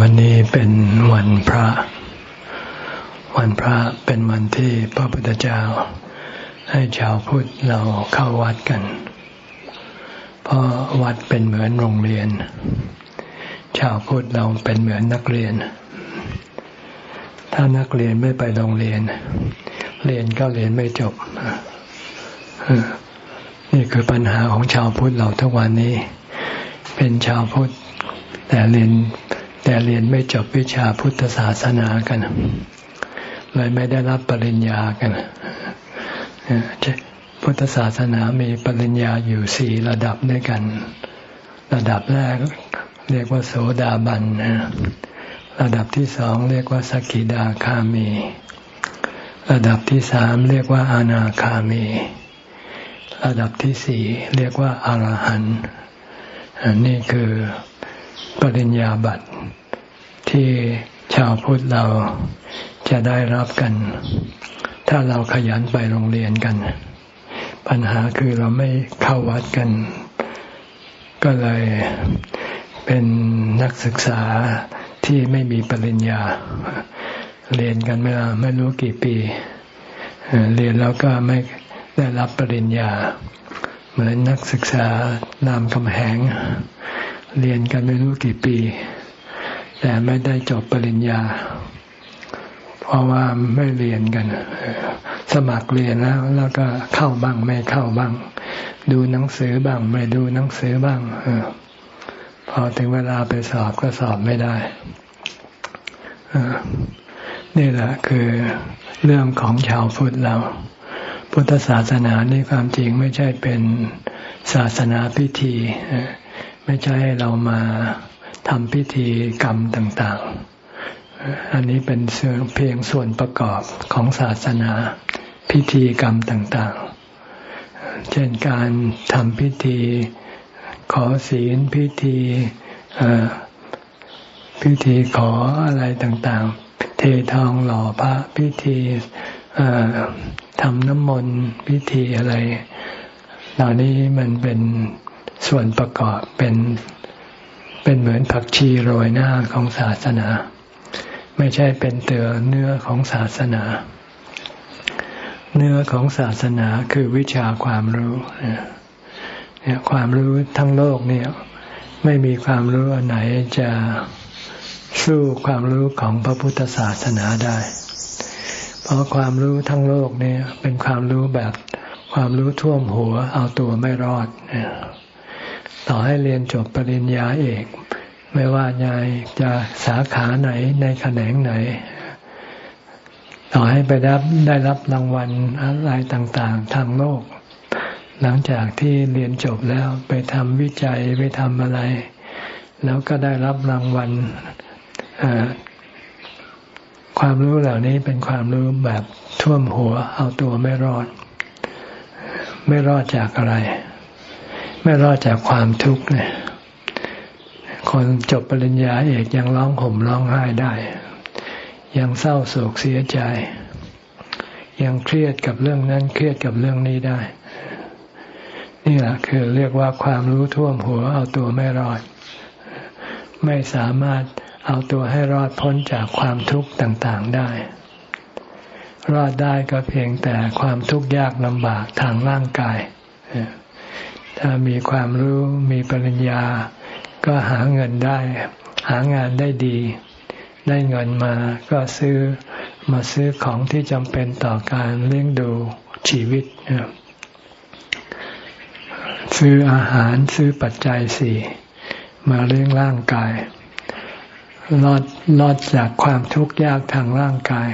วันนี้เป็นวันพระ วันพระเป็นวันที่พระพุทธเจ้า ให้ชาวพุทธเราเข้าวัดกัน เพราะวัดเป็นเหมือนโรงเรียน ชาวพุทธเราเป็นเหมือนนักเรียน ถ้านักเรียนไม่ไปโรงเรียน เรียนก็เรียนไม่จบ นี่คือปัญหาของชาวพุทธเราทุกวันนี้ เป็นชาวพุทธแต่เรียนแต่เรียนไม่จบวิชาพุทธศาสนากัน เลยไม่ได้รับปริญญากันพุทธศาสนามีปริญญาอยู่สี่ระดับด้วยกัน ระดับแรกเรียกว่าโสดาบันระดับที่สองเรียกว่าสกิดาคามี ระดับที่สามเรียกว่าอนาคามี ระดับที่สี่เรียกว่าอารหันต์ อนี่คือปริญญาบัตรที่ชาวพุทธเราจะได้รับกัน ถ้าเราขยันไปโรงเรียนกัน ปัญหาคือเราไม่เข้าวัดกัน ก็เลยเป็นนักศึกษาที่ไม่มีปริญญา เรียนกันไม่ไม่รู้กี่ปี เรียนแล้วก็ไม่ได้รับปริญญา เหมือนนักศึกษานามคำแหง เรียนกันไม่รู้กี่ปี แต่ไม่ได้จบปริญญา เพราะว่าไม่เรียนกัน สมัครเรียนแล้ว แล้วก็เข้าบ้างไม่เข้าบ้าง ดูหนังสือบ้าง ไม่ดูหนังสือบ้างพอถึงเวลาไปสอบก็สอบไม่ได้นี่แหละคือเรื่องของชาวพุทธเรา พุทธศาสนานี่ความจริงไม่ใช่เป็นศาสนาพิธี ไม่ใช่ให้เรามาทำพิธีกรรมต่างๆ อันนี้เป็นเพียงส่วนประกอบของศาสนาพิธีกรรมต่างๆ เช่นการทำพิธีขอศีลพิธีพิธีขออะไรต่างๆ เททองหล่อพระพิธี ทำน้ำมนต์พิธีอะไรเหล่านี้มันเป็นส่วนประกอบเป็นเป็นเหมือนผักชีโรยหน้าของศาสนา ไม่ใช่เป็นเตือเนื้อของศาสนา เนื้อของศาสนาคือวิชาความรู้เนี่ยความรู้ทั้งโลกเนี่ย ไม่มีความรู้อันไหนจะสู้ความรู้ของพระพุทธศาสนาได้ เพราะความรู้ทั้งโลกเนี่ยเป็นความรู้แบบความรู้ท่วมหัว เอาตัวไม่รอดต่อให้เรียนจบปริญญาเอก ไม่ว่านายจะสาขาไหนในแขนงไหน ต่อให้ไปรับได้รับรางวัลอะไรต่างๆ ทางโลก หลังจากที่เรียนจบแล้วไปทำวิจัยไปทำอะไร แล้วก็ได้รับรางวัล ความรู้เหล่านี้เป็นความรู้แบบท่วมหัว เอาตัวไม่รอด ไม่รอดจากอะไร ไม่รอดจากความทุกข์เนี่ยคนจบปริญญาเอกยังร้องห่มร้องไห้ได้ ยังเศร้าโศกเสียใจ ยังเครียดกับเรื่องนั้นเครียดกับเรื่องนี้ได้ นี่แหละคือเรียกว่าความรู้ท่วมหัวเอาตัวไม่รอด ไม่สามารถ เอาตัวให้รอดพ้นจากความทุกข์ต่างๆได้ รอดได้ก็เพียงแต่ความทุกข์ยากลำบากทางร่างกาย ถ้ามีความรู้มีปริญญา ก็หาเงินได้ หางานได้ดี ได้เงินมาก็ซื้อมาซื้อของที่จำเป็นต่อการเลี้ยงดูชีวิต ซื้ออาหารซื้อปัจจัยสี่มาเลี้ยงร่างกาย รอดรอดจากความทุกข์ยากทางร่างกาย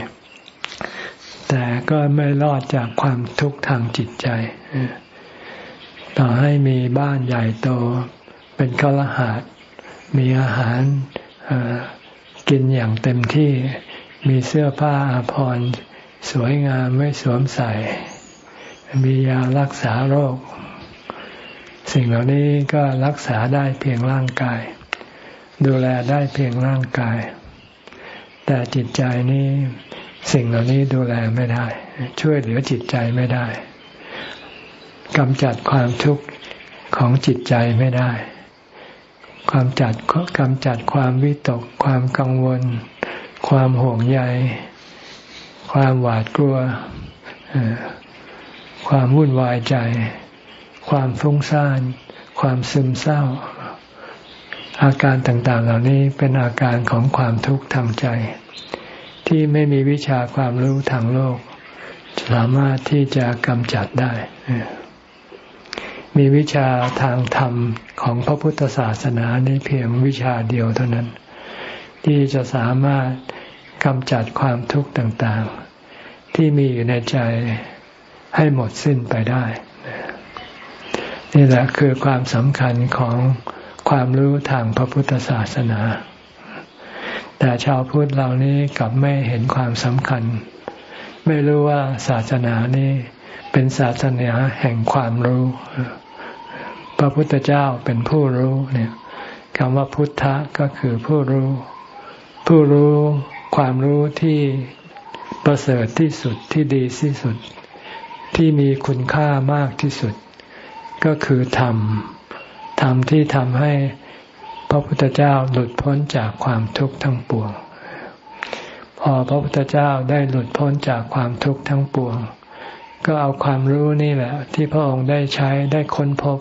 แต่ก็ไม่รอดจากความทุกข์ทางจิตใจ ต่อให้มีบ้านใหญ่โต เป็นข้ารหัสมีอาหารกินอย่างเต็มที่มีเสื้อผ้าอาภรณ์สวยงามไม่สวมใส่ มียารักษาโรค สิ่งเหล่านี้ก็รักษาได้เพียงร่างกาย ดูแลได้เพียงร่างกาย แต่จิตใจนี้สิ่งเหล่านี้ดูแลไม่ได้ ช่วยเหลือจิตใจไม่ได้กำจัดความทุกข์ของจิตใจไม่ได้ ความจัดกำจัดความวิตก ความกังวล ความห่วงใย ความหวาดกลัว ความวุ่นวายใจ ความฟุ้งซ่าน ความซึมเศร้า อาการต่างๆ เหล่านี้เป็นอาการของความทุกข์ทางใจ ที่ไม่มีวิชาความรู้ทางโลก สามารถที่จะกำจัดได้ มีวิชาทางธรรมของพระพุทธศาสนานี้เพียงวิชาเดียวเท่านั้น ที่จะสามารถกำจัดความทุกข์ต่างๆ ที่มีอยู่ในใจให้หมดสิ้นไปได้ นี่แหละคือความสำคัญของ ความรู้ทางพระพุทธศาสนา แต่ชาวพุทธเหล่านี้กลับไม่เห็นความสำคัญ ไม่รู้ว่าศาสนานี้เป็นศาสนาแห่งความรู้ พระพุทธเจ้าเป็นผู้รู้เนี่ยคำว่าพุทธะก็คือผู้รู้ ผู้รู้ความรู้ที่ประเสริฐที่สุดที่ดีที่สุด ที่มีคุณค่ามากที่สุด ก็คือธรรม ธรรมที่ทำให้พระพุทธเจ้าหลุดพ้นจากความทุกข์ทั้งปวง พอพระพุทธเจ้าได้หลุดพ้นจากความทุกข์ทั้งปวง ก็เอาความรู้นี่แหละ ที่พระองค์ได้ใช้ได้ค้นพบ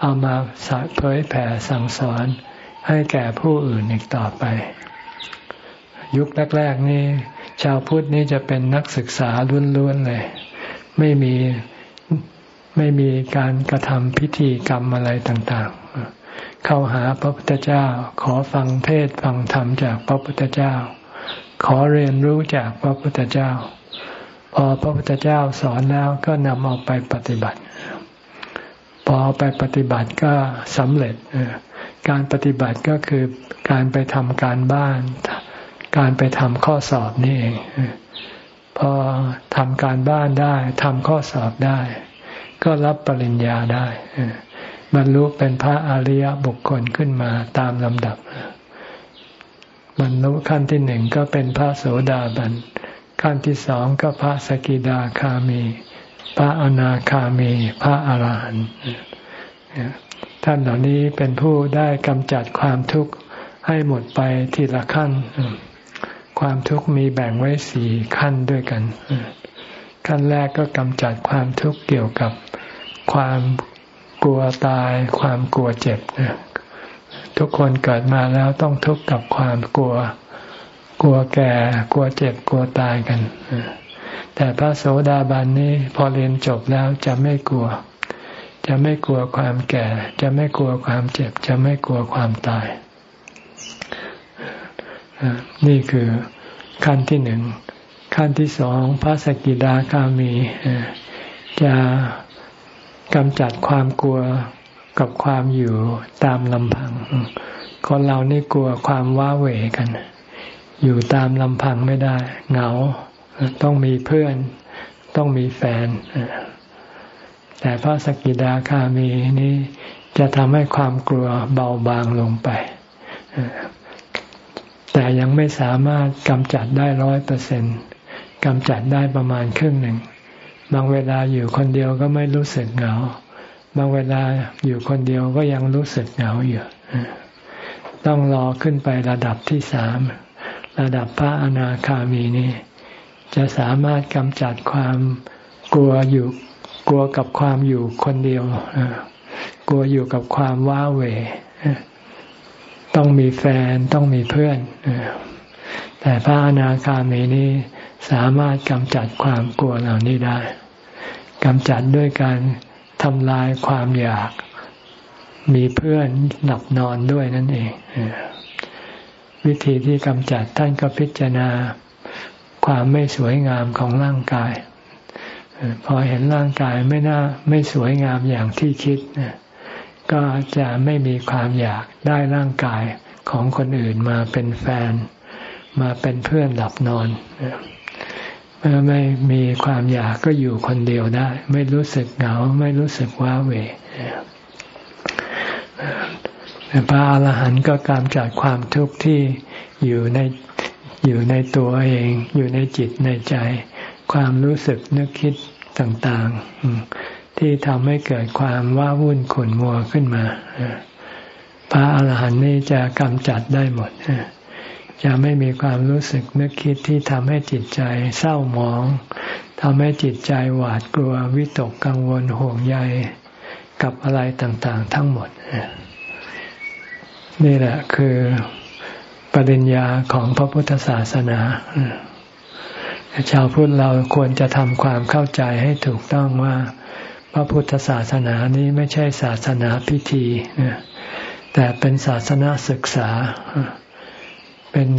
เอามาสเผยแผ่สั่งสอนให้แก่ผู้อื่นอีกต่อไป ยุคแรกๆนี่ชาวพุทธนี่จะเป็นนักศึกษาล้วนๆเลย ไม่มี ไม่มีการกระทำพิธีกรรมอะไรต่างๆ เข้าหาพระพุทธเจ้า ขอฟังเทศฟังธรรมจากพระพุทธเจ้า ขอเรียนรู้จากพระพุทธเจ้า พอพระพุทธเจ้าสอนแล้วก็นำเอาไปปฏิบัติ พอไปปฏิบัติก็สำเร็จ การปฏิบัติก็คือการไปทำการบ้าน การไปทำข้อสอบนี่เองพอทำการบ้านได้ทำข้อสอบได้ ก็รับปริญญาได้บรรลุเป็นพระอริยบุคคลขึ้นมาตามลำดับบรรลุขั้นที่หนึ่งก็เป็นพระโสดาบัน ขั้นที่สองก็พระสกิดาคามี พระอนาคามี พระอาหารหันต์ท่านเหล่านี้เป็นผู้ได้กำจัดความทุกข์ให้หมดไปทีละขั้น ความทุกข์มีแบ่งไว้สี่ขั้นด้วยกัน ขั้นแรกก็กำจัดความทุกข์เกี่ยวกับความกลัวตาย ความกลัวเจ็บนะทุกคนเกิดมาแล้วต้องทุกข์กับความกลัว กลัวแก่ กลัวเจ็บ กลัวตายกัน แต่พระโสดาบันนี้พอเรียนจบแล้วจะไม่กลัว จะไม่กลัวความแก่ จะไม่กลัวความเจ็บ จะไม่กลัวความตาย นี่คือขั้นที่หนึ่ง ขั้นที่สองพระสกิดาคามีจะกำจัดความกลัวกับความอยู่ตามลำพัง คนเรานี่กลัวความว้าเหวกัน อยู่ตามลำพังไม่ได้ เหงา ต้องมีเพื่อน ต้องมีแฟน แต่พระสกิดาคามีนี้จะทำให้ความกลัวเบาบางลงไป แต่ยังไม่สามารถกำจัดได้ร้อยเปอร์เซ็นต์ กำจัดได้ประมาณครึ่งหนึ่ง บางเวลาอยู่คนเดียวก็ไม่รู้สึกเหงา บางเวลาอยู่คนเดียวก็ยังรู้สึกเหงาอยู่ ต้องรอขึ้นไประดับที่สาม ระดับพระอนาคามีนี้ จะสามารถกำจัดความกลัวอยู่กลัวกับความอยู่คนเดียว กลัวอยู่กับความว้าเหวต้องมีแฟนต้องมีเพื่อนแต่พระอนาคามีนี้ สามารถกำจัดความกลัวเหล่านี้ได้กำจัดด้วยการทำลายความอยาก มีเพื่อนหลับนอนด้วยนั่นเอง วิธีที่กำจัดท่านก็พิจารณาความไม่สวยงามของร่างกาย พอเห็นร่างกายไม่น่าไม่สวยงามอย่างที่คิดก็จะไม่มีความอยากได้ร่างกายของคนอื่นมาเป็นแฟน มาเป็นเพื่อนหลับนอนเไม่มีความอยากก็อยู่คนเดียวได้ ไม่รู้สึกเหงา ไม่รู้สึกว้าเหวพระอรหันต์ก็กำจัดความทุกข์ที่อยู่ในอยู่ในตัวเอง อยู่ในจิตในใจ ความรู้สึกนึกคิดต่างๆ ที่ทำให้เกิดความว้าวุ่นขุ่นมัวขึ้นมาพพระอาหารหันต์นี่จะกำจัดได้หมด จะไม่มีความรู้สึกนึกคิดที่ทำให้จิตใจเศร้าหมองทำให้จิตใจหวาดกลัววิตกกังวลห่วงใยกับอะไรต่างๆ ทั้งหมด นี่แหละคือปริญญาของพระพุทธศาสนาชาวพุทธเราควรจะทำความเข้าใจให้ถูกต้องว่า พระพุทธศาสนานี้ไม่ใช่ศาสนาพิธี แต่เป็นศาสนาศึกษา เป็น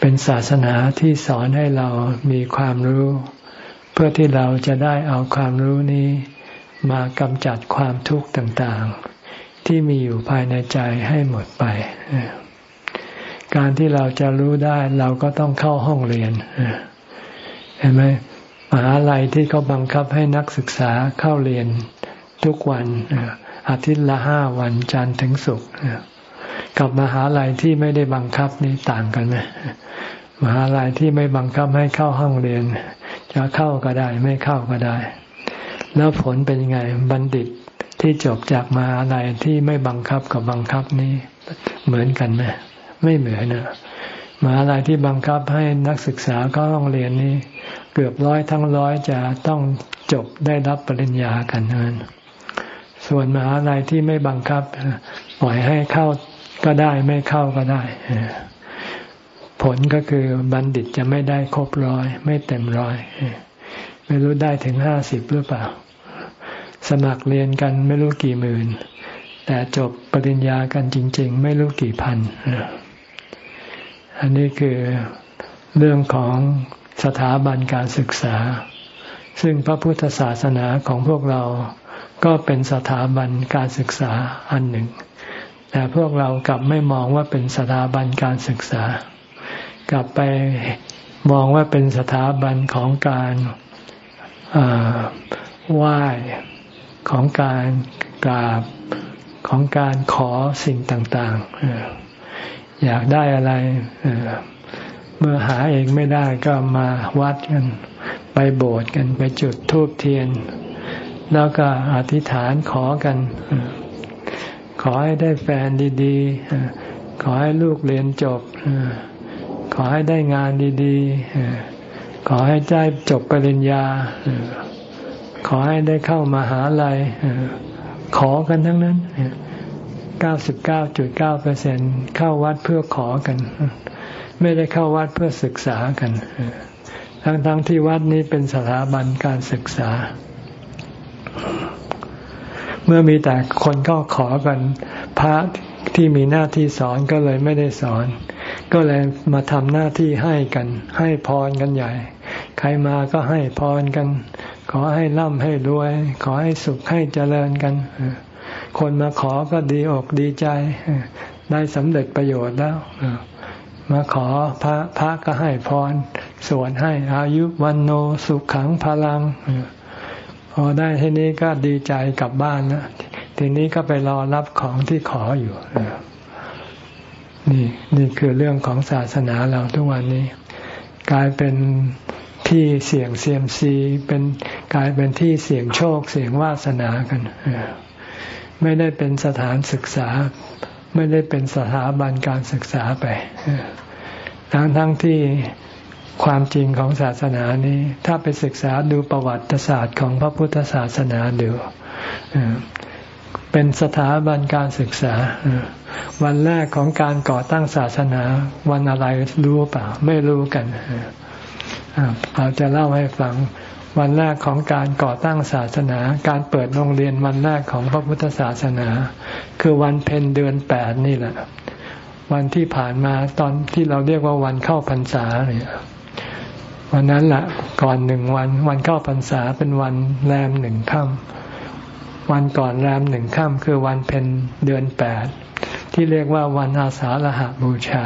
เป็นศาสนาที่สอนให้เรามีความรู้ เพื่อที่เราจะได้เอาความรู้นี้ มากำจัดความทุกข์ต่างๆ ที่มีอยู่ภายในใจให้หมดไป การที่เราจะรู้ได้เราก็ต้องเข้าห้องเรียนเห็นไหมมหาลัยที่เขาบังคับให้นักศึกษาเข้าเรียนทุกวันอาทิตย์ละห้าวันจันทร์ถึงศุกร์ กับมหาลัยที่ไม่ได้บังคับนี่ต่างกันไหมมหาลัยที่ไม่บังคับให้เข้าห้องเรียน จะเข้าก็ได้ ไม่เข้าก็ได้ แล้วผลเป็นยังไงบัณฑิตที่จบจากมหาลัยที่ไม่บังคับกับบังคับนี้เหมือนกันไหมไม่เหมือนนะมหาลัยที่บังคับให้นักศึกษาเข้าห้องเรียนนี้ เกือบร้อยทั้งร้อยจะต้องจบได้รับปริญญากันนั้นส่วนมหาลัยที่ไม่บังคับปล่อยให้เข้า ก็ได้ไม่เข้าก็ได้ผลก็คือบัณฑิตจะไม่ได้ครบร้อย ไม่เต็มร้อยไม่รู้ได้ถึงห้าสิบหรือเปล่า สมัครเรียนกันไม่รู้กี่หมื่น แต่จบปริญญากันจริง ๆ ไม่รู้กี่พันอันนี้คือเรื่องของสถาบันการศึกษา ซึ่งพระพุทธศาสนาของพวกเราก็เป็นสถาบันการศึกษาอันหนึ่ง แต่พวกเรากลับไม่มองว่าเป็นสถาบันการศึกษา กลับไปมองว่าเป็นสถาบันของการไหว้ของการกราบของการขอสิ่งต่างๆ อยากได้อะไรเมื่อหาเองไม่ได้ก็มาวัดกัน ไปโบสถ์กันไปจุดธูปเทียน แล้วก็อธิษฐานขอกัน ขอให้ได้แฟนดีๆ ขอให้ลูกเรียนจบ ขอให้ได้งานดีๆ ขอให้ได้จบปริญญา ขอให้ได้เข้ามาหาลัยขอกันทั้งนั้น 99.9%เข้าวัดเพื่อขอกัน ไม่ได้เข้าวัดเพื่อศึกษากัน ทั้งๆทที่วัดนี้เป็นสถาบันการศึกษา เมื่อมีแต่คนก็ขอกันพระที่มีหน้าที่สอนก็เลยไม่ได้สอน ก็เลยมาทำหน้าที่ให้กัน ให้พรกันใหญ่ ใครมาก็ให้พรกัน ขอให้ร่ำให้รวย ขอให้สุขให้เจริญกัน คนมาขอก็ดีอกดีใจ ได้สำเร็จประโยชน์แล้วมาขอพระพระก็ให้พรสวนให้อายุวันโนสุขขังพลัง พอได้ทีนี้ก็ดีใจกลับบ้านนะทีนี้ก็ไปรอรับของที่ขออยู่นี่นี่คือเรื่องของศาสนาเราทุกวันนี้ กลายเป็นที่เสี่ยงเซียมซีเป็นกลายเป็นที่เสี่ยงโชคเสี่ยงวาสนากันไม่ได้เป็นสถานศึกษา ไม่ได้เป็นสถาบันการศึกษาไปทั้งทั้งที่ ความจริงของศาสนานี้ ถ้าไปศึกษาดูประวัติศาสตร์ของพระพุทธศาสนาดูเป็นสถาบันการศึกษา วันแรกของการก่อตั้งศาสนาวันอะไรรู้เปล่า ไม่รู้กันเราจะเล่าให้ฟังวันแรกของการก่อตั้งศาสนา การเปิดโรงเรียนวันแรกของพระพุทธศาสนา คือวันเพ็ญเดือนแปดนี่แหละ วันที่ผ่านมาตอนที่เราเรียกว่าวันเข้าพรรษาเนี่ย วันนั้นละก่อนหนึ่งวัน วันเข้าพรรษาเป็นวันแรมหนึ่งค่ำวันก่อนแรมหนึ่งค่ำคือวันเพ็ญเดือนแปดที่เรียกว่าวันอาสาฬหาบูชา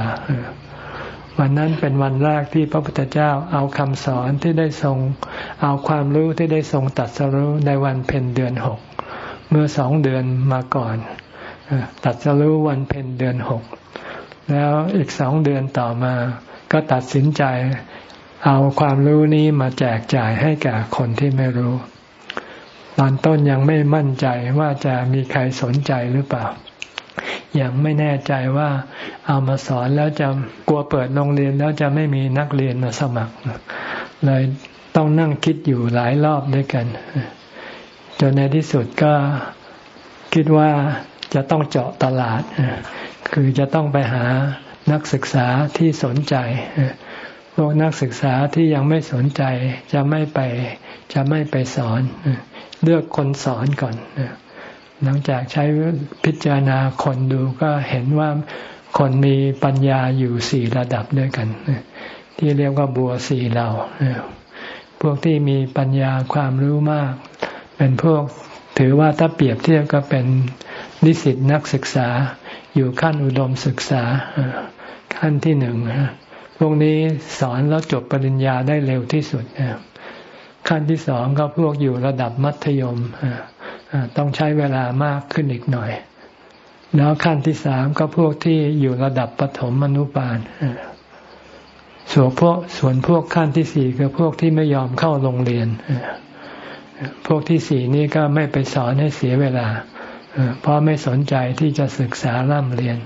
วันนั้นเป็นวันแรกที่พระพุทธเจ้าเอาคำสอนที่ได้ทรง เอาความรู้ที่ได้ทรงตัดสรู้ในวันเพ็ญเดือนหกเมื่อสองเดือนมาก่อนตัดสรู้วันเพ็ญเดือนหกแล้วอีกสองเดือนต่อมา ก็ตัดสินใจ เอาความรู้นี้มาแจกจ่ายให้แก่คนที่ไม่รู้ ตอนต้นยังไม่มั่นใจว่าจะมีใครสนใจหรือเปล่า ยังไม่แน่ใจว่าเอามาสอนแล้วจะกลัวเปิดโรงเรียนแล้วจะไม่มีนักเรียนมาสมัคร เลยต้องนั่งคิดอยู่หลายรอบด้วยกัน จนในที่สุดก็คิดว่าจะต้องเจาะตลาด คือจะต้องไปหานักศึกษาที่สนใจ พวกนักศึกษาที่ยังไม่สนใจจะไม่ไปจะไม่ไปสอน เลือกคนสอนก่อน หลังจากใช้พิจารณาคนดูก็เห็นว่าคนมีปัญญาอยู่สี่ระดับด้วยกัน ที่เรียกว่าบัวสี่เหล่าพวกที่มีปัญญาความรู้มาก เป็นพวกถือว่าถ้าเปรียบเทียบก็เป็นนิสิตนักศึกษา อยู่ขั้นอุดมศึกษาขั้นที่หนึ่ง พวกนี้สอนแล้วจบปริญญาได้เร็วที่สุดขั้นที่สองก็พวกอยู่ระดับมัธยมต้องใช้เวลามากขึ้นอีกหน่อย แล้วขั้นที่สามก็พวกที่อยู่ระดับปฐมมนุบาลส่วนพวกส่วนพวกขั้นที่สี่คือพวกที่ไม่ยอมเข้าโรงเรียนพวกที่สี่นี่ก็ไม่ไปสอนให้เสียเวลาเพราะไม่สนใจที่จะศึกษาร่ำเรียน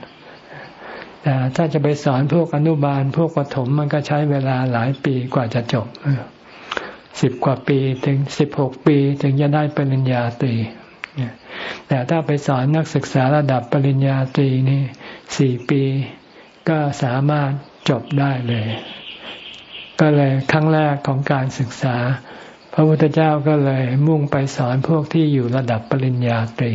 แต่ถ้าจะไปสอนพวกอนุบาล พวกปฐมมันก็ใช้เวลาหลายปีกว่าจะจบสิบกว่าปีถึงสิบหกปีถึงจะได้ปริญญาตรีแต่ถ้าไปสอนนักศึกษาระดับปริญญาตรีนี่สี่ปีก็สามารถจบได้เลย ก็เลยครั้งแรกของการศึกษา พระพุทธเจ้าก็เลยมุ่งไปสอนพวกที่อยู่ระดับปริญญาตรี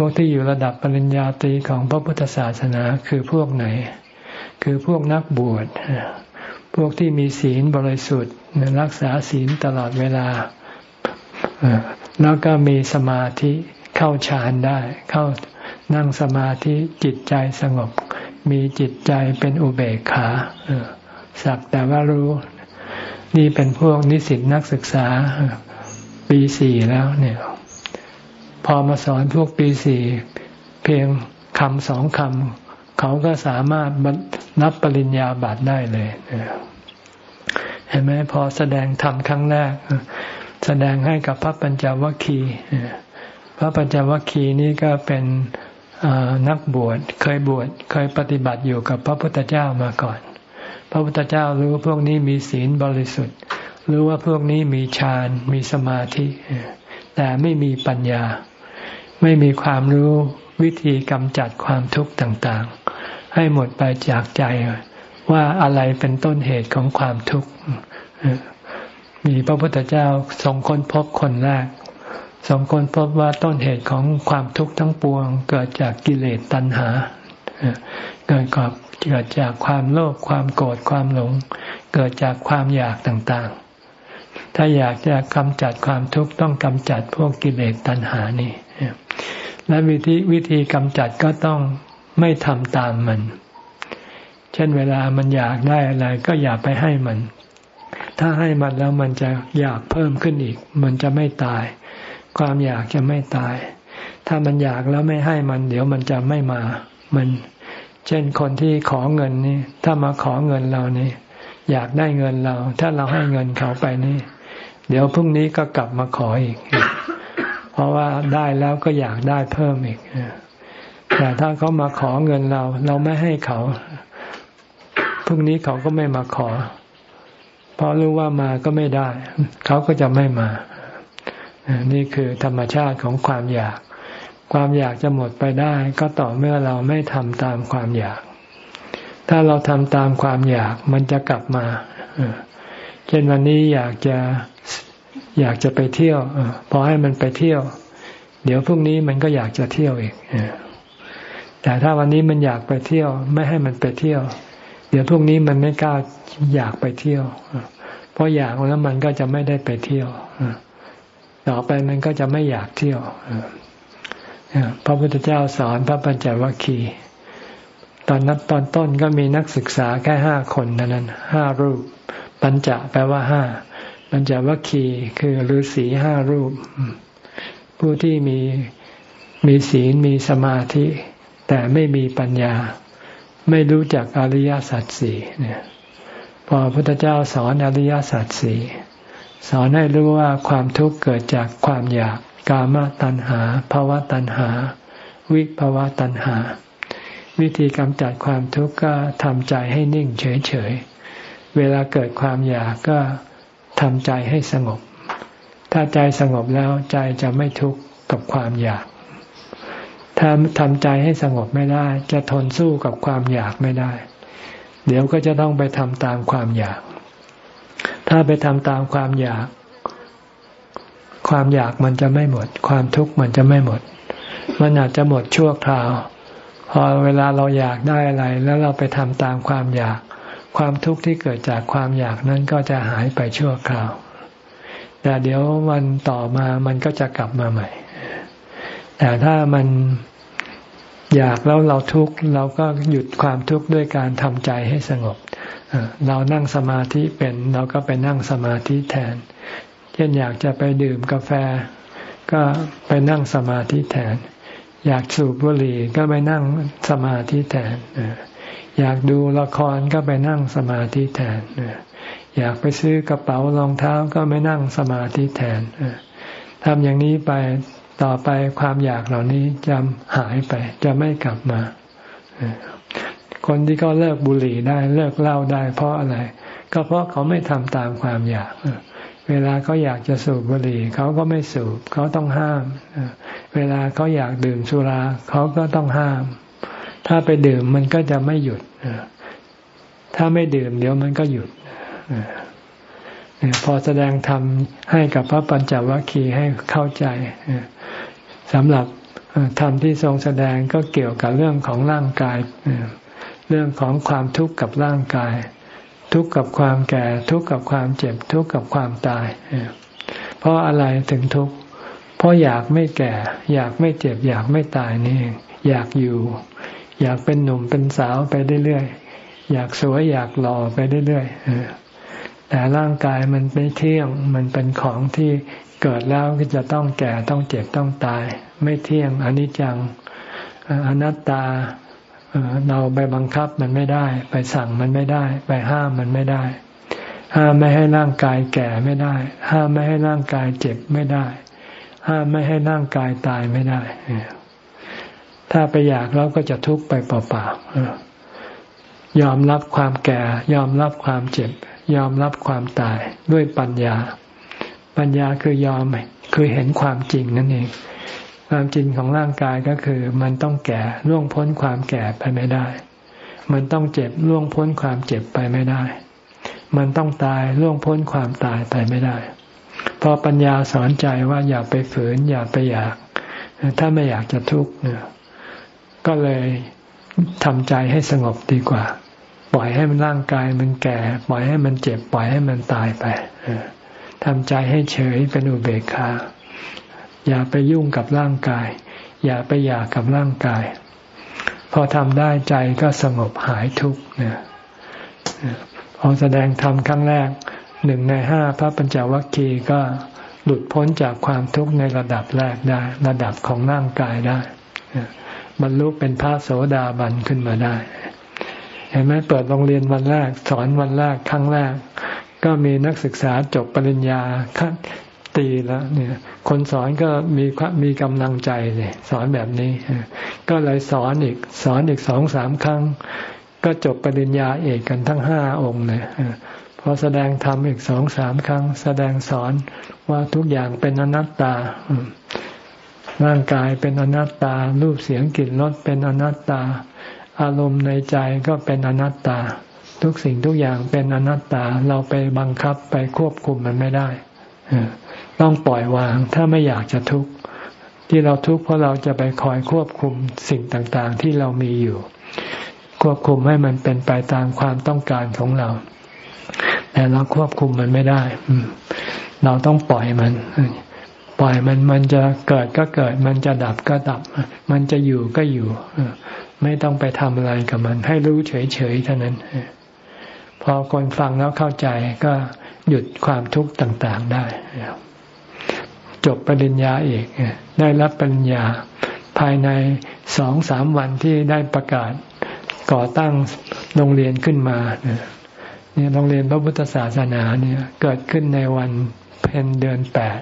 พวกที่อยู่ระดับปริญญาตรีของพระพุทธศาสนาคือพวกไหน คือพวกนักบวชพวกที่มีศีลบริสุทธิ์รักษาศีลตลอดเวลาแล้วก็มีสมาธิเข้าฌานได้ เข้านั่งสมาธิจิตใจสงบ มีจิตใจเป็นอุเบกขาสักแต่ว่ารู้ นี่เป็นพวกนิสิตนักศึกษาปีสี่แล้วเนี่ย พอมาสอนพวกปีสี่เพียงคำสองคำเขาก็สามารถนับปริญญาบัตรได้เลยเห็นไหมพอแสดงธรรมครั้งแรก แสดงให้กับพระปัญจวัคคีพระปัญจวัคคีย์นี่ก็เป็นนักบวชเคยบวชเคยปฏิบัติอยู่กับพระพุทธเจ้ามาก่อน พระพุทธเจ้ารู้พวกนี้มีศีลบริสุทธิ์ รู้ว่าพวกนี้มีฌานมีสมาธิ แต่ไม่มีปัญญา ไม่มีความรู้วิธีกำจัดความทุกข์ต่างๆ ให้หมดไปจากใจว่าอะไรเป็นต้นเหตุของความทุกข์มีพระพุทธเจ้าทรงค้นพบคนแรกสองคนพบว่าต้นเหตุของความทุกข์ทั้งปวง เกิดจากกิเลสตัณหาเกิดกับเกิดจากความโลภความโกรธความหลง เกิดจากความอยากต่างๆ ถ้าอยากจะกำจัดความทุกข์ต้องกำจัดพวกกิเลสตัณหานี่ และวิธีวิธีกำจัดก็ต้องไม่ทำตามมัน เช่นเวลามันอยากได้อะไรก็อย่าไปให้มัน ถ้าให้มันแล้วมันจะอยากเพิ่มขึ้นอีก มันจะไม่ตาย ความอยากจะไม่ตาย ถ้ามันอยากแล้วไม่ให้มัน เดี๋ยวมันจะไม่มา มัน เช่นคนที่ขอเงินนี่ ถ้ามาขอเงินเรานี่ อยากได้เงินเรา ถ้าเราให้เงินเขาไปนี่ เดี๋ยวพรุ่งนี้ก็กลับมาขออีก เพราะว่าได้แล้วก็อยากได้เพิ่มอีกแต่ถ้าเขามาขอเงินเรา เราไม่ให้เขาพรุ่งนี้เขาก็ไม่มาขอ เพราะรู้ว่ามาก็ไม่ได้ เขาก็จะไม่มา นี่คือธรรมชาติของความอยาก ความอยากจะหมดไปได้ ก็ต่อเมื่อเราไม่ทำตามความอยาก ถ้าเราทำตามความอยากมันจะกลับมาเช่นวันนี้อยากจะ อยากจะไปเที่ยวพอให้มันไปเที่ยว เดี๋ยวพรุ่งนี้มันก็อยากจะเที่ยวอีกแต่ถ้าวันนี้มันอยากไปเที่ยว ไม่ให้มันไปเที่ยว เดี๋ยวพรุ่งนี้มันไม่กล้าอยากไปเที่ยวเพราะอยากแล้วมันก็จะไม่ได้ไปเที่ยวต่อไปมันก็จะไม่อยากเที่ยวพระพุทธเจ้าสอนพระปัญจวัคคีย์ตอนนั้นตอนต้นก็มีนักศึกษาแค่ห้าคนนั้นห้ารูป ปัญจแปลว่าห้า ปัญจวัคคีย์คือฤาษีห้ารูป ผู้ที่มีมีศีลมีสมาธิ แต่ไม่มีปัญญา ไม่รู้จักอริยสัจสี่เนี่ยพอพระพุทธเจ้าสอนอริยสัจสี่สอนให้รู้ว่าความทุกข์เกิดจากความอยากกามตัณหาภาวะตัณหา วิภาวะตัณหา วิธีกำจัดความทุกข์ก็ทำใจให้นิ่งเฉยๆเวลาเกิดความอยากก็ ทำใจให้สงบ ถ้าใจสงบแล้วใจจะไม่ทุกข์กับความอยาก ถ้าทำใจให้สงบไม่ได้ จะทนสู้กับความอยากไม่ได้ เดี๋ยวก็จะต้องไปทำตามความอยาก ถ้าไปทำตามความอยาก ความอยากมันจะไม่หมด ความทุกข์มันจะไม่หมด มันอาจจะหมดชั่วคราว พอเวลาเราอยากได้อะไร แล้วเราไปทำตามความอยาก ความทุกข์ที่เกิดจากความอยากนั้นก็จะหายไปชั่วคราว แต่เดี๋ยววันต่อมามันก็จะกลับมาใหม่ แต่ถ้ามันอยากแล้วเราทุกข์เราก็หยุดความทุกข์ด้วยการทำใจให้สงบ เรานั่งสมาธิเป็นเราก็ไปนั่งสมาธิแทน เช่นอยากจะไปดื่มกาแฟ ก็ไปนั่งสมาธิแทน อยากสูบบุหรี่ก็ไปนั่งสมาธิแทน อยากดูละครก็ไปนั่งสมาธิแทนอยากไปซื้อกระเป๋ารองเท้าก็ไม่นั่งสมาธิแทนทำอย่างนี้ไปต่อไปความอยากเหล่านี้จะหายไป จะไม่กลับมาคนที่เขาเลิกบุหรี่ได้เลิกเหล้าได้เพราะอะไร ก็เพราะเขาไม่ทำตามความอยากเวลาเขาอยากจะสูบบุหรี่เขาก็ไม่สูบเขาต้องห้าม เวลาเขาอยากดื่มสุราเขาก็ต้องห้าม ถ้าไปดื่มมันก็จะไม่หยุดถ้าไม่ดื่มเดี๋ยวมันก็หยุดพอแสดงธรรมให้กับพระปัญจวัคคีย์ให้เข้าใจสำหรับธรรมที่ทรงแสดงก็เกี่ยวกับเรื่องของร่างกาย เรื่องของความทุกข์กับร่างกาย ทุกข์กับความแก่ ทุกข์กับความเจ็บ ทุกข์กับความตาย เพราะอะไรถึงทุกข์ เพราะอยากไม่แก่ อยากไม่เจ็บ อยากไม่ตายนี่อยากอยู่ อยากเป็นหนุ่มเป็นสาวไปเรื่อยๆอยากสวยอยากหล่อไปเรื่อยๆแต่ร่างกายมันไม่เที่ยงมันเป็นของที่เกิดแล้วก็จะต้องแก่ต้องเจ็บต้องตาย ไม่เที่ยงอนิจจังอนัตตาเราไปบังคับมันไม่ได้ ไปสั่งมันไม่ได้ ไปห้ามมันไม่ได้ ห้ามไม่ให้ร่างกายแก่ไม่ได้ ห้ามไม่ให้ร่างกายเจ็บไม่ได้ ห้ามไม่ให้ร่างกายตายไม่ได้ ถ้าไปอยากเราก็จะทุกข์ไปเปล่าๆยอมรับความแก่ ยอมรับความเจ็บ ยอมรับความตายด้วยปัญญา ปัญญาคือยอมคือเห็นความจริงนั่นเองความจริงของร่างกายก็คือมันต้องแก่ล่วงพ้นความแก่ไปไม่ได้ มันต้องเจ็บล่วงพ้นความเจ็บไปไม่ได้ มันต้องตายล่วงพ้นความตายไปไม่ได้ พอปัญญาสอนใจว่าอย่าไปฝืนอย่าไปอยาก ถ้าไม่อยากจะทุกข์ ก็เลยทำใจให้สงบดีกว่า ปล่อยให้มันร่างกายมันแก่ ปล่อยให้มันเจ็บ ปล่อยให้มันตายไปทำใจให้เฉยเป็นอุเบกขาอย่าไปยุ่งกับร่างกาย อย่าไปอยากกับร่างกาย พอทำได้ใจก็สงบหายทุกข์เนี่ยพอแสดงธรรมครั้งแรกหนึ่งในห้าพระปัญจวัคคีย์ก็หลุดพ้นจากความทุกข์ในระดับแรกได้ ระดับของร่างกายได้ บรรลุเป็นพระโสดาบันขึ้นมาได้ เห็นไหมเปิดโรงเรียนวันแรก สอนวันแรกครั้งแรก ก็มีนักศึกษาจบปริญญาขั้นตีแล้วเนี่ยคนสอนก็มีมีกำลังใจเลยสอนแบบนี้ ก็เลยสอนอีกสอนอีกสองสามครั้ง ก็จบปริญญาเอกกันทั้งห้าองค์เลยพอแสดงธรรมอีกสองสามครั้ง แสดงสอนว่าทุกอย่างเป็นอนัตตา ร่างกายเป็นอนัตตา รูปเสียงกลิ่นรสเป็นอนัตตา อารมณ์ในใจก็เป็นอนัตตา ทุกสิ่งทุกอย่างเป็นอนัตตา เราไปบังคับไปควบคุมมันไม่ได้ ต้องปล่อยวางถ้าไม่อยากจะทุกข์ที่เราทุกข์เพราะเราจะไปคอยควบคุมสิ่งต่างๆ ที่เรามีอยู่ ควบคุมให้มันเป็นไปตามความต้องการของเรา แต่เราควบคุมมันไม่ได้ เราต้องปล่อยมัน ปล่อยมันมันจะเกิดก็เกิด มันจะดับก็ดับ มันจะอยู่ก็อยู่ไม่ต้องไปทำอะไรกับมัน ให้รู้เฉยๆเท่านั้นพอคนฟังแล้วเข้าใจก็หยุดความทุกข์ต่างๆได้จบปริญญาเอกได้รับปริญญาภายในสองสามวันที่ได้ประกาศก่อตั้งโรงเรียนขึ้นมาเนี่ยโรงเรียนพระพุทธศาสนาเนี่ยเกิดขึ้นในวันเพ็ญเดือนแปด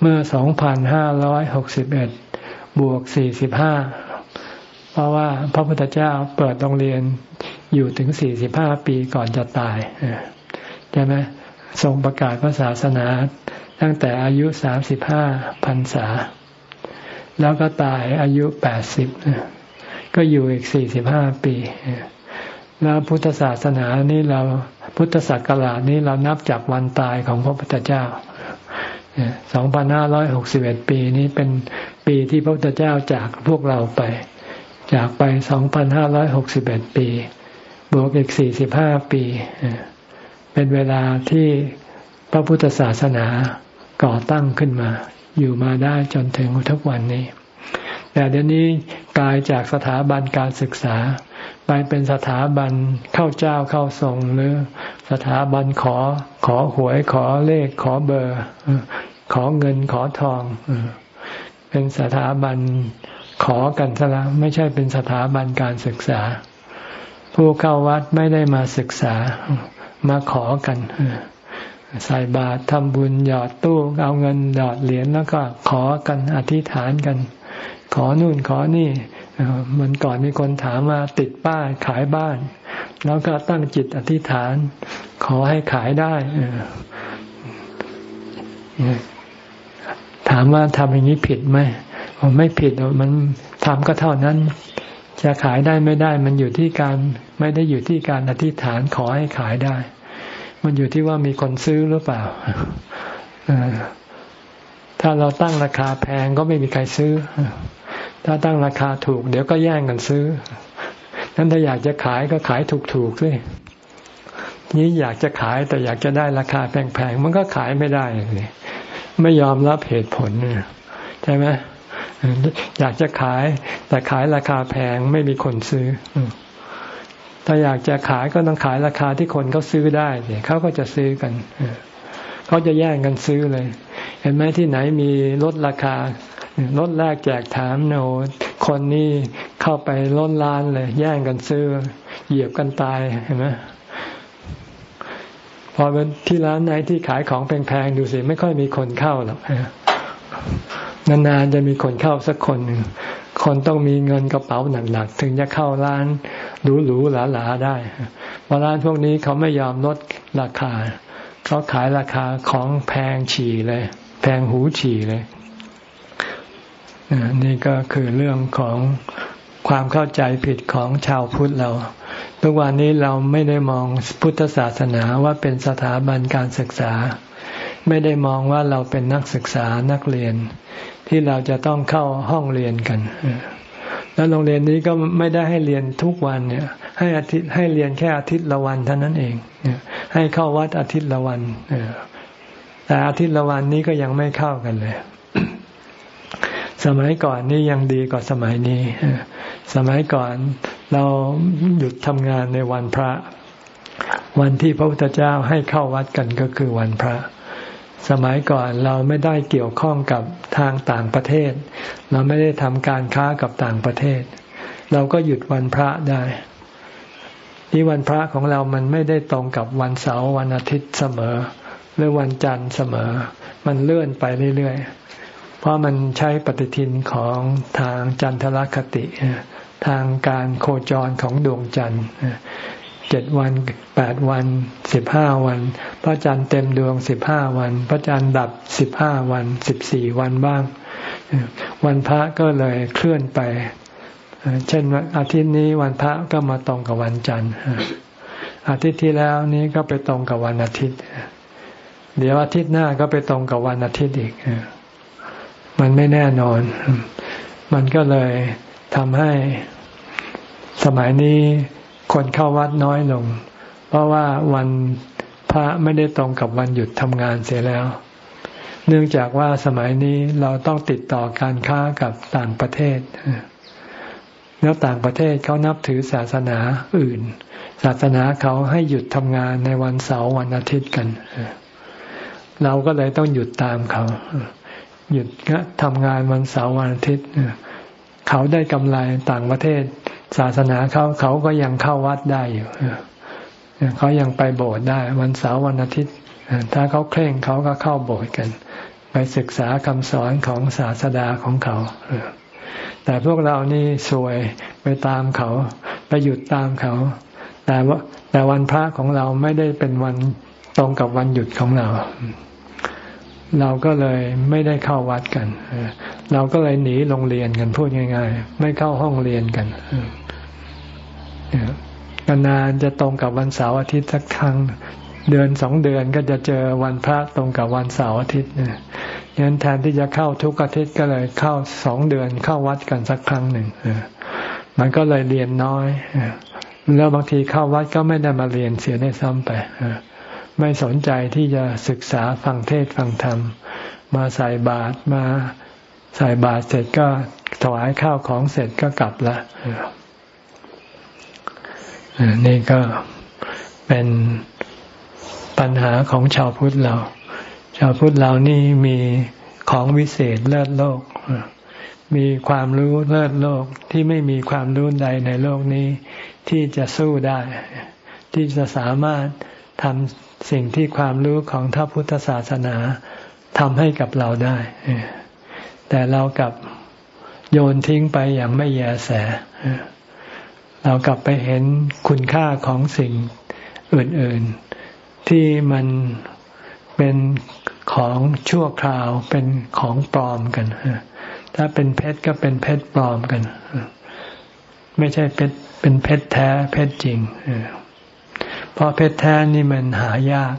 เมื่อสองพันห้าร้อยหกสิบเอ็ดบวกสี่สิบห้าเพราะว่าพระพุทธเจ้าเปิดโรงเรียนอยู่ถึงสี่สิบห้าปีก่อนจะตายใช่ไหมทรงประกาศพระศาสนาตั้งแต่อายุสามสิบห้าพรรษา แล้วก็ตายอายุแปดสิบก็อยู่อีกสี่สิบห้าปี แล้วพุทธศาสนานี่เราพุทธศักราชนี้เรานับจากวันตายของพระพุทธเจ้า สองพันห้าร้อยหกสิบเอ็ดปีนี้เป็นปีที่พระพุทธเจ้าจากพวกเราไป จากไปสองพันห้าร้อยหกสิบเอ็ดปี บวกอีกสี่สิบห้าปี เป็นเวลาที่พระพุทธศาสนาก่อตั้งขึ้นมา อยู่มาได้จนถึงทุกวันนี้ แต่เดี๋ยวนี้กลายจากสถาบันการศึกษา ไปเป็นสถาบันเข้าเจ้าเข้าทรงหรือสถาบันขอขอหวยขอเลขขอเบอร์ ขอเงินขอทองเป็นสถาบันขอกันซะล้วไม่ใช่เป็นสถาบันการศึกษา ผู้เข้าวัดไม่ได้มาศึกษา มาขอกันใส่บาตรทำบุญหยอดตู้เอาเงินหยอดเหรียญแล้วก็ขอกันอธิษฐานกัน ขอนู่นขอนี่ มันก่อนมีคนถามว่าติดป้ายขายบ้าน แล้วก็ตั้งจิตอธิษฐาน ขอให้ขายได้ถามว่าทำอย่างนี้ผิดไหมไม่ผิดมันทำก็เท่านั้น จะขายได้ไม่ได้ มันอยู่ที่การไม่ได้อยู่ที่การอธิษฐานขอให้ขายได้ มันอยู่ที่ว่ามีคนซื้อหรือเปล่าถ้าเราตั้งราคาแพงก็ไม่มีใครซื้อ ถ้าตั้งราคาถูก เดี๋ยวก็แย่งกันซื้อ นั้นถ้าอยากจะขายก็ขายถูกๆสินี้อยากจะขายแต่อยากจะได้ราคาแพงๆ มันก็ขายไม่ได้เลยไม่ยอมรับเหตุผลใช่ไหมอยากจะขาย แต่ขายราคาแพงไม่มีคนซื้อ ถ้าอยากจะขายก็ต้องขายราคาที่คนเขาซื้อได้เนี่ยเขาก็จะซื้อกันเขาจะแย่งกันซื้อเลย เห็นไหมที่ไหนมีลดราคา ลดแรกแจกถามโนคนนี้เข้าไปล้นล้านเลย แย่งกันซื้อ เหยียบกันตายเห็นไหมพอเป็นที่ร้านไหนที่ขายของแพงๆดูสิ ไม่ค่อยมีคนเข้าหรอกนานๆจะมีคนเข้าสักคนหนึ่งคนต้องมีเงินกระเป๋าหนักๆถึงจะเข้าร้านหรูๆหลาๆได้เพราะร้านพวกนี้เขาไม่ยอมลดราคา เขาขายราคาของแพงฉี่เลย แพงหูฉี่เลย นี่ก็คือเรื่องของความเข้าใจผิดของชาวพุทธเรา ทุกวันนี้เราไม่ได้มองพุทธศาสนาว่าเป็นสถาบันการศึกษา ไม่ได้มองว่าเราเป็นนักศึกษานักเรียน ที่เราจะต้องเข้าห้องเรียนกัน แล้วโรงเรียนนี้ก็ไม่ได้ให้เรียนทุกวันเนี่ย ให้อาทิตย์ให้เรียนแค่อาทิตย์ละวันเท่านั้นเองให้เข้าวัดอาทิตย์ละวันแต่อาทิตย์ละวันนี้ก็ยังไม่เข้ากันเลย สมัยก่อนนี่ยังดีกว่าสมัยนี้ สมัยก่อนเราหยุดทำงานในวันพระ วันที่พระพุทธเจ้าให้เข้าวัดกันก็คือวันพระ สมัยก่อนเราไม่ได้เกี่ยวข้องกับทางต่างประเทศ เราไม่ได้ทำการค้ากับต่างประเทศ เราก็หยุดวันพระได้ที่วันพระของเรามันไม่ได้ตรงกับวันเสาร์วันอาทิตย์เสมอ หรือวันจันทร์เสมอ มันเลื่อนไปเรื่อยๆ ราะมันใช้ปฏิทินของทางจันทรคติ ทางการโคจรของดวงจันทร์เจ็ดวันแปดวันสิบห้าวัน พระจันทร์เต็มดวงสิบห้าวัน พระจันทร์ดับสิบห้าวันสิบสี่วันบ้าง วันพระก็เลยเคลื่อนไป เช่นอาทิตย์นี้วันพระก็มาตรงกับวันจันทร์อาทิตย์ที่แล้วนี้ก็ไปตรงกับวันอาทิตย์ เดี๋ยวอาทิตย์หน้าก็ไปตรงกับวันอาทิตย์อีก มันไม่แน่นอน มันก็เลยทำให้สมัยนี้คนเข้าวัดน้อยลง เพราะว่าวันพระไม่ได้ตรงกับวันหยุดทำงานเสียแล้ว เนื่องจากว่าสมัยนี้เราต้องติดต่อการค้ากับต่างประเทศแล้วต่างประเทศเขานับถือศาสนาอื่น ศาสนาเขาให้หยุดทำงานในวันเสาร์วันอาทิตย์กัน เราก็เลยต้องหยุดตามเขา หยุดทำงานวันเสาร์วันอาทิตย์เขาได้กำไรต่างประเทศ ศาสนาเขาเขาก็ยังเข้าวัดได้อยู่เขายังไปโบสถ์ได้วันเสาร์วันอาทิตย์ ถ้าเขาเคร่งเขาก็เข้าโบสถ์กัน ไปศึกษาคำสอนของศาสดาของเขาแต่พวกเรานี่สวยไปตามเขา ไปหยุดตามเขา แต่ว่าแต่วันพระของเราไม่ได้เป็นวันตรงกับวันหยุดของเรา เราก็เลยไม่ได้เข้าวัดกัน เราก็เลยหนีโรงเรียนกันพูดง่าย ๆ ไม่เข้าห้องเรียนกันนานจะตรงกับวันเสาร์อาทิตย์สักครั้ง เดือนสองเดือนก็จะเจอวันพระตรงกับวันเสาร์อาทิตย์เนี่ยงั้นแทนที่จะเข้าทุกอาทิตย์ก็เลยเข้าสองเดือนเข้าวัดกันสักครั้งหนึ่งมันก็เลยเรียนน้อยแล้วบางทีเข้าวัดก็ไม่ได้มาเรียนเสียได้ซ้ำไป ไม่สนใจที่จะศึกษาฟังเทศฟังธรรม มาใส่บาตรมาใส่บาตรเสร็จก็ถวายข้าวของเสร็จก็กลับละนี่ก็เป็นปัญหาของชาวพุทธเรา ชาวพุทธเรานี่มีของวิเศษเลิศโลก มีความรู้เลิศโลกที่ไม่มีความรู้ใดในโลกนี้ ที่จะสู้ได้ ที่จะสามารถทำ สิ่งที่ความรู้ของท่าพุทธศาสนาทำให้กับเราได้ แต่เรากับโยนทิ้งไปอย่างไม่แยแส เรากลับไปเห็นคุณค่าของสิ่งอื่น ๆ ที่มันเป็นของชั่วคราวเป็นของปลอมกัน ถ้าเป็นเพชรก็เป็นเพชรปลอมกัน ไม่ใช่เพชรเป็นเพชรแท้เพชรจริงเพราะเพชรแท้นี่มันหายาก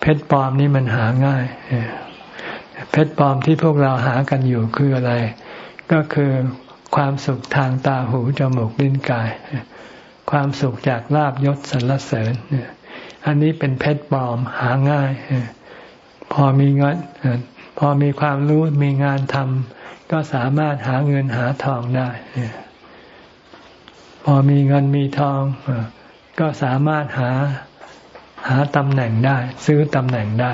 เพชรปลอมนี่มันหาง่าย เพชรปลอมที่พวกเราหากันอยู่คืออะไร ก็คือความสุขทางตาหูจมูกลิ้นกาย ความสุขจากลาบยศสรรเสริญ อันนี้เป็นเพชรปลอมหาง่าย พอมีเงินพอมีความรู้มีงานทำก็สามารถหาเงินหาทองได้ พอมีเงินมีทอง ก็สามารถหาหาตำแหน่งได้ ซื้อตำแหน่งได้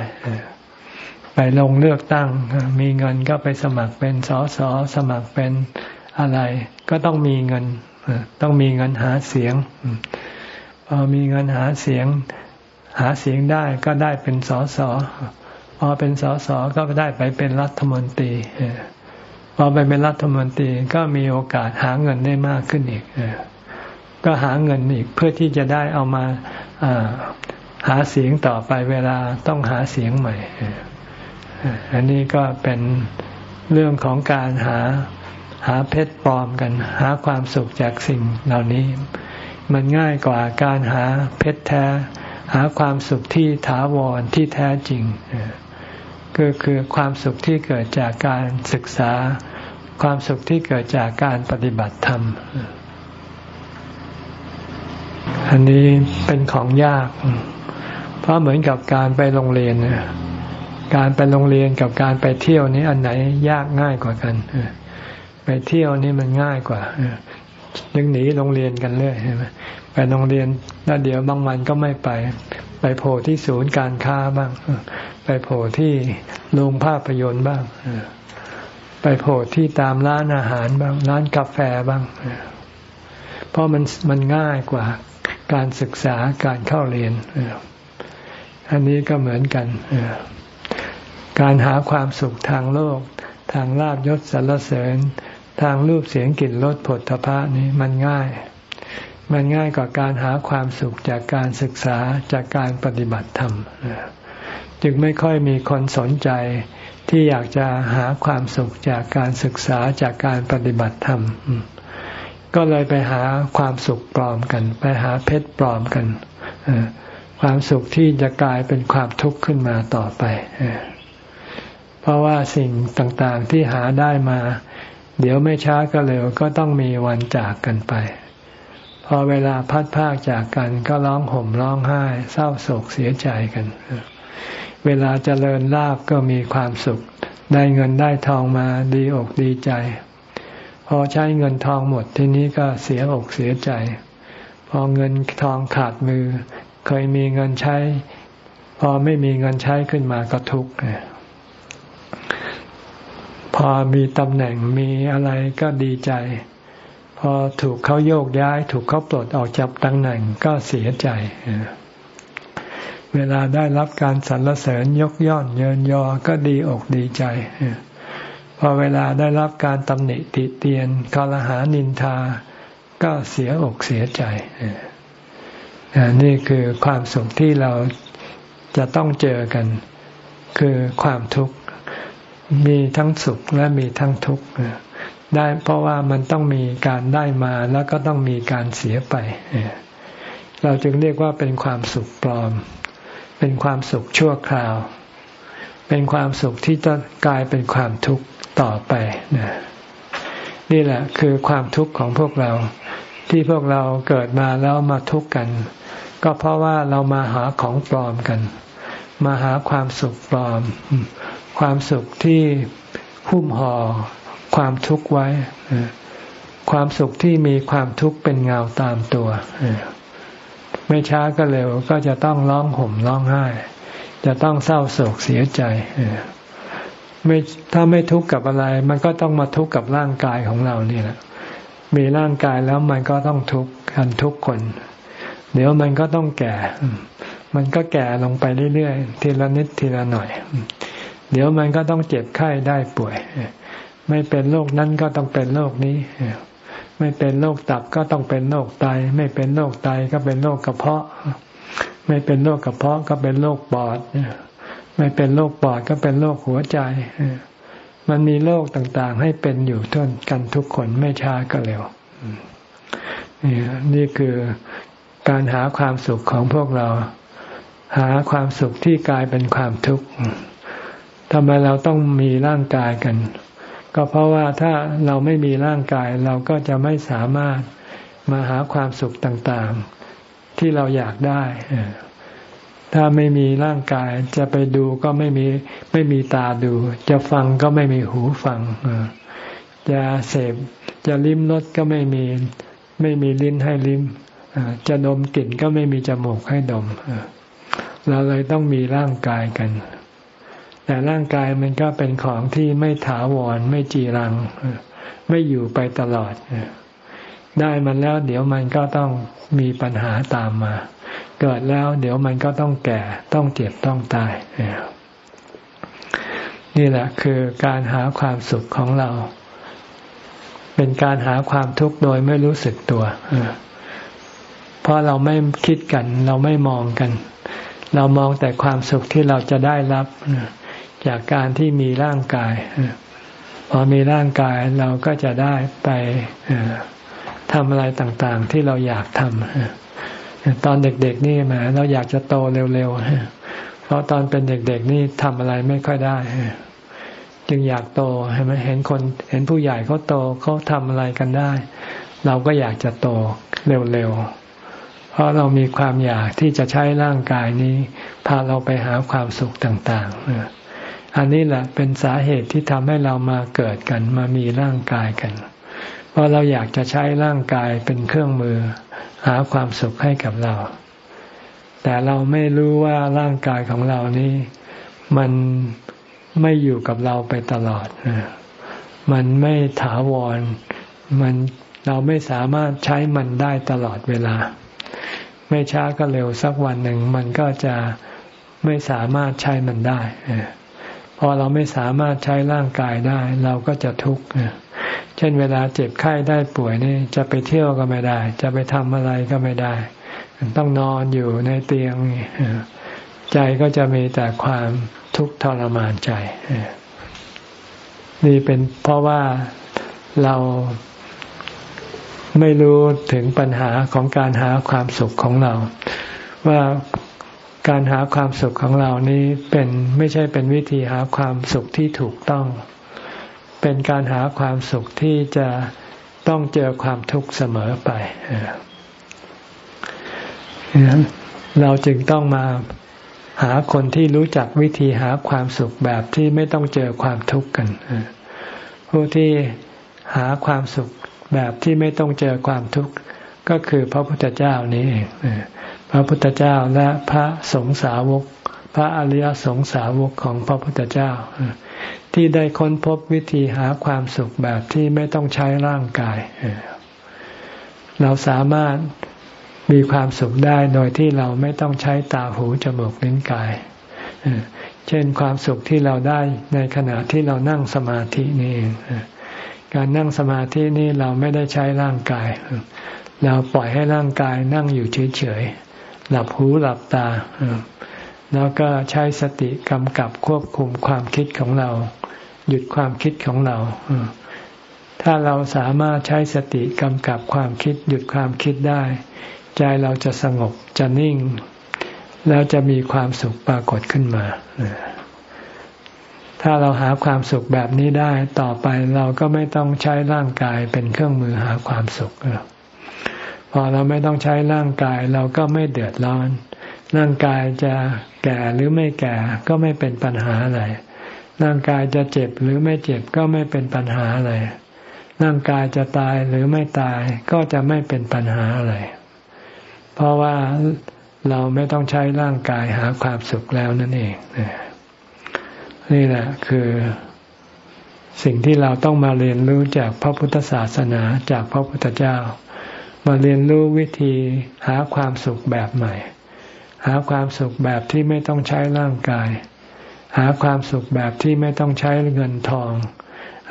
ไปลงเลือกตั้ง มีเงินก็ไปสมัครเป็นสอสอสมัครเป็นอะไร ก็ต้องมีเงินต้องมีเงินหาเสียงพอมีเงินหาเสียง หาเสียงได้ก็ได้เป็นสอสอพอเป็นสอสอก็ได้ไปเป็นรัฐมนตรีพอไปเป็นรัฐมนตรีก็มีโอกาสหาเงินได้มากขึ้นอีก ก็หาเงินอีกเพื่อที่จะได้เอามาหาเสียงต่อไปเวลาต้องหาเสียงใหม่ อันนี้ก็เป็นเรื่องของการหาหาเพชรปลอมกัน หาความสุขจากสิ่งเหล่านี้ มันง่ายกว่าการหาเพชรแท้ หาความสุขที่ถาวรที่แท้จริงก็คือความสุขที่เกิดจากการศึกษา ความสุขที่เกิดจากการปฏิบัติธรรม อันนี้เป็นของยาก เพราะเหมือนกับการไปโรงเรียนการไปโรงเรียนกับการไปเที่ยวนี้อันไหนยากง่ายกว่ากันไปเที่ยวนี่มันง่ายกว่ายังหนีโรงเรียนกันเรื่อยใช่ไหมไปโรงเรียนแล้วเดี๋ยวบางวันก็ไม่ไป ไปโผล่ที่ศูนย์การค้าบ้าง ไปโผล่ที่โรงภาพยนตร์บ้างไปโผล่ที่ตามร้านอาหารบ้าง ร้านกาแฟบ้างเพราะมันมันง่ายกว่า การศึกษาการเข้าเรียน อันนี้ก็เหมือนกัน การหาความสุขทางโลก ทางลาบยศสรรเสริญ ทางรูปเสียงกลิ่นรสผลทพะนี้มันง่าย มันง่ายกว่าการหาความสุขจากการศึกษาจากการปฏิบัติธรรม จึงไม่ค่อยมีคนสนใจที่อยากจะหาความสุขจากการศึกษาจากการปฏิบัติธรรม ก็เลยไปหาความสุขปลอมกัน ไปหาเพชรปลอมกันความสุขที่จะกลายเป็นความทุกข์ขึ้นมาต่อไปเพราะว่าสิ่งต่างๆที่หาได้มา เดี๋ยวไม่ช้าก็เร็วก็ต้องมีวันจากกันไป พอเวลาพัดพากจากกันก็ร้องห่มร้องไห้ เศร้าโศกเสียใจกันเวลาเจริญลาบก็มีความสุข ได้เงินได้ทองมาดีอกดีใจ พอใช้เงินทองหมดทีนี้ก็เสียอกเสียใจ พอเงินทองขาดมือ เคยมีเงินใช้ พอไม่มีเงินใช้ขึ้นมาก็ทุกข์พอมีตำแหน่งมีอะไรก็ดีใจ พอถูกเขาโยกย้าย ถูกเขาปลดออกจากตำแหน่งก็เสียใจ เวลาได้รับการสรรเสริญยกย่อนเยินยอก็ดีอกดีใจ พอเวลาได้รับการตำหนิติเตียนกลหานินทา ก็เสียอกเสียใจนี่คือความสุขที่เราจะต้องเจอกัน คือความทุกข์มีทั้งสุขและมีทั้งทุกข์ได้เพราะว่ามันต้องมีการได้มาแล้วก็ต้องมีการเสียไป เราจึงเรียกว่าเป็นความสุขปลอม เป็นความสุขชั่วคราว เป็นความสุขที่จะกลายเป็นความทุกข์ ต่อไปนี่แหละคือความทุกข์ของพวกเรา ที่พวกเราเกิดมาแล้วมาทุกข์กัน ก็เพราะว่าเรามาหาของปลอมกัน มาหาความสุขปลอม ความสุขที่หุ้มห่อความทุกข์ไว้ ความสุขที่มีความทุกข์เป็นเงาตามตัว ไม่ช้าก็เร็วก็จะต้องร้องห่มร้องไห้ จะต้องเศร้าโศกเสียใจ ไม่ถ้าไม่ทุกข์กับอะไร มันก็ต้องมาทุกข์กับร่างกายของเราเนี่ยแหละมีร่างกายแล้วมันก็ต้องทุกข์กันทุกคน เดี๋ยวมันก็ต้องแก่ มันก็แก่ลงไปเรื่อยๆทีละนิดทีละหน่อย เดี๋ยวมันก็ต้องเจ็บไข้ได้ป่วย ไม่เป็นโรคนั้นก็ต้องเป็นโรคนี้ ไม่เป็นโรคตับก็ต้องเป็นโรคไต ไม่เป็นโรคไตก็เป็นโรคกระเพาะ ไม่เป็นโรคกระเพาะก็เป็นโรคปอด ไม่เป็นโรคปอดก็เป็นโรคหัวใจมันมีโรคต่างๆ ให้เป็นอยู่ทุนกันทุกคนไม่ช้าก็เร็วนี่คือการหาความสุขของพวกเรา หาความสุขที่กลายเป็นความทุกข์ทำไมเราต้องมีร่างกายกัน ก็เพราะว่าถ้าเราไม่มีร่างกายเราก็จะไม่สามารถมาหาความสุขต่างๆ ที่เราอยากได้ ถ้าไม่มีร่างกายจะไปดูก็ไม่มีไม่มีตาดู จะฟังก็ไม่มีหูฟังจะเสพจะลิ้มรสก็ไม่มีไม่มีลิ้นให้ลิ้มจะดมกลิ่นก็ไม่มีจมูกให้ดมเราเลยต้องมีร่างกายกัน แต่ร่างกายมันก็เป็นของที่ไม่ถาวรไม่จีรัง ไม่อยู่ไปตลอดได้มันแล้วเดี๋ยวมันก็ต้องมีปัญหาตามมา เกิดแล้ว เดี๋ยวมันก็ต้องแก่ต้องเจ็บต้องตาย นี่แหละคือการหาความสุขของเรา เป็นการหาความทุกข์โดยไม่รู้สึกตัวเพราะเราไม่คิดกัน เราไม่มองกัน เรามองแต่ความสุขที่เราจะได้รับจากการที่มีร่างกายพอมีร่างกายเราก็จะได้ไปทำอะไรต่างๆ ที่เราอยากทำ ตอนเด็กๆนี่มเราอยากจะโตเร็วๆเพราะตอนเป็นเด็กๆนี่ทำอะไรไม่ค่อยได้ จึงอยากโตเห็นไหมเห็นคน เห็นผู้ใหญ่เขาโตเขาทำอะไรกันได้ เราก็อยากจะโตเร็วๆเพราะเรามีความอยากที่จะใช้ร่างกายนี้พาเราไปหาความสุขต่างๆอันนี้แหละเป็นสาเหตุที่ทำให้เรามาเกิดกันมามีร่างกายกัน เพราะเราอยากจะใช้ร่างกายเป็นเครื่องมือ หาความสุขให้กับเรา แต่เราไม่รู้ว่าร่างกายของเรานี้ มันไม่อยู่กับเราไปตลอด มันไม่ถาวร มันเราไม่สามารถใช้มันได้ตลอดเวลา ไม่ช้าก็เร็วสักวันหนึ่ง มันก็จะไม่สามารถใช้มันได้พอเราไม่สามารถใช้ร่างกายได้ เราก็จะทุกข์ เช่นเวลาเจ็บไข้ได้ป่วยนี่จะไปเที่ยวก็ไม่ได้ จะไปทำอะไรก็ไม่ได้ ต้องนอนอยู่ในเตียง ใจก็จะมีแต่ความทุกข์ทรมานใจ นี่เป็นเพราะว่าเราไม่รู้ถึงปัญหาของการหาความสุขของเรา ว่าการหาความสุขของเรานี้เป็นไม่ใช่เป็นวิธีหาความสุขที่ถูกต้อง เป็นการหาความสุขที่จะต้องเจอความทุกข์เสมอไปเราจึงต้องมาหาคนที่รู้จักวิธีหาความสุขแบบที่ไม่ต้องเจอความทุกข์กันผู้ที่หาความสุขแบบที่ไม่ต้องเจอความทุกข์ก็คือพระพุทธเจ้านี้เองพระพุทธเจ้าและพระสงสาวก พระอริยสงสาวกของพระพุทธเจ้า ที่ได้ค้นพบวิธีหาความสุขแบบที่ไม่ต้องใช้ร่างกาย เราสามารถมีความสุขได้โดยที่เราไม่ต้องใช้ตาหูจมูกลิ้นกาย เช่นความสุขที่เราได้ในขณะที่เรานั่งสมาธินี่เองการนั่งสมาธินี่เราไม่ได้ใช้ร่างกาย เราปล่อยให้ร่างกายนั่งอยู่เฉยๆหลับหูหลับตา แล้วก็ใช้สติกำกับควบคุมความคิดของเรา หยุดความคิดของเรา ถ้าเราสามารถใช้สติกำกับความคิด หยุดความคิดได้ ใจเราจะสงบจะนิ่ง แล้วจะมีความสุขปรากฏขึ้นมา ถ้าเราหาความสุขแบบนี้ได้ต่อไปเราก็ไม่ต้องใช้ร่างกายเป็นเครื่องมือหาความสุขพอเราไม่ต้องใช้ร่างกายเราก็ไม่เดือดร้อน ร่างกายจะแก่หรือไม่แก่ก็ไม่เป็นปัญหาอะไร ร่างกายจะเจ็บหรือไม่เจ็บก็ไม่เป็นปัญหาอะไร ร่างกายจะตายหรือไม่ตายก็จะไม่เป็นปัญหาอะไร เพราะว่าเราไม่ต้องใช้ร่างกายหาความสุขแล้วนั่นเอง นี่แหละคือสิ่งที่เราต้องมาเรียนรู้จากพระพุทธศาสนาจากพระพุทธเจ้า มาเรียนรู้วิธีหาความสุขแบบใหม่ หาความสุขแบบที่ไม่ต้องใช้ร่างกาย หาความสุขแบบที่ไม่ต้องใช้เงินทอง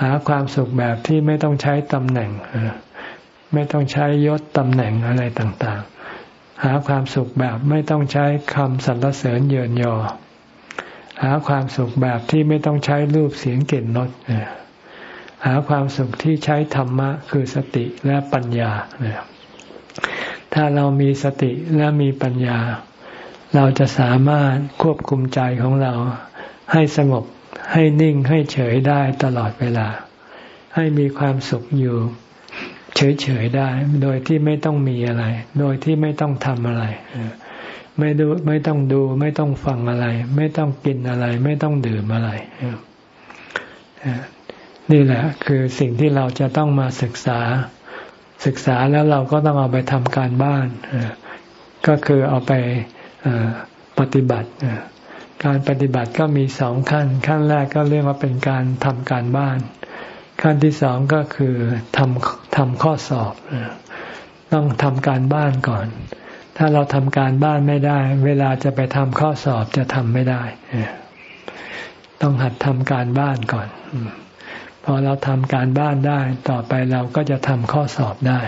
หาความสุขแบบที่ไม่ต้องใช้ตำแหน่ง ไม่ต้องใช้ยศตำแหน่งอะไรต่างๆ หาความสุขแบบไม่ต้องใช้คำสรรเสริญเยินยอ หาความสุขแบบที่ไม่ต้องใช้รูปเสียงกลิ่นรสหาความสุขที่ใช้ธรรมะคือสติและปัญญา ถ้าเรามีสติและมีปัญญา เราจะสามารถควบคุมใจของเราให้สงบให้นิ่งให้เฉยได้ตลอดเวลา ให้มีความสุขอยู่เฉยๆได้ โดยที่ไม่ต้องมีอะไร โดยที่ไม่ต้องทำอะไร ไม่ดูไม่ต้องดู ไม่ต้องฟังอะไร ไม่ต้องกินอะไร ไม่ต้องดื่มอะไร นี่แหละ คือสิ่งที่เราจะต้องมาศึกษา ศึกษาแล้วเราก็ต้องเอาไปทำการบ้าน ก็คือเอาไป ปฏิบัติการปฏิบัติก็มีสองขั้น ขั้นแรกก็เรียกว่าเป็นการทำการบ้าน ขั้นที่สองก็คือทำทำข้อสอบ ต้องทำการบ้านก่อน ถ้าเราทำการบ้านไม่ได้ เวลาจะไปทำข้อสอบจะทำไม่ได้ ต้องหัดทำการบ้านก่อน พอเราทำการบ้านได้ ต่อไปเราก็จะทำข้อสอบได้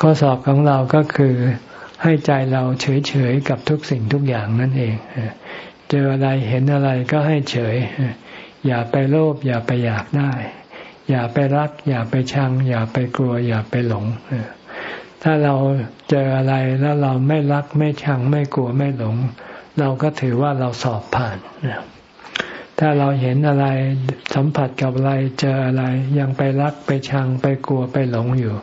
ข้อสอบของเราก็คือ ให้ใจเราเฉยๆกับทุกสิ่งทุกอย่างนั่นเอง เจออะไรเห็นอะไรก็ให้เฉย อย่าไปโลภอย่าไปอยากได้ อย่าไปรัก อย่าไปชัง อย่าไปกลัว อย่าไปหลง ถ้าเราเจออะไรแล้วเราไม่รักไม่ชังไม่กลัวไม่หลง เราก็ถือว่าเราสอบผ่านถ้าเราเห็นอะไรสัมผัสกับอะไรเจออะไรยังไปรักไปชังไปกลัวไปหลงอยู่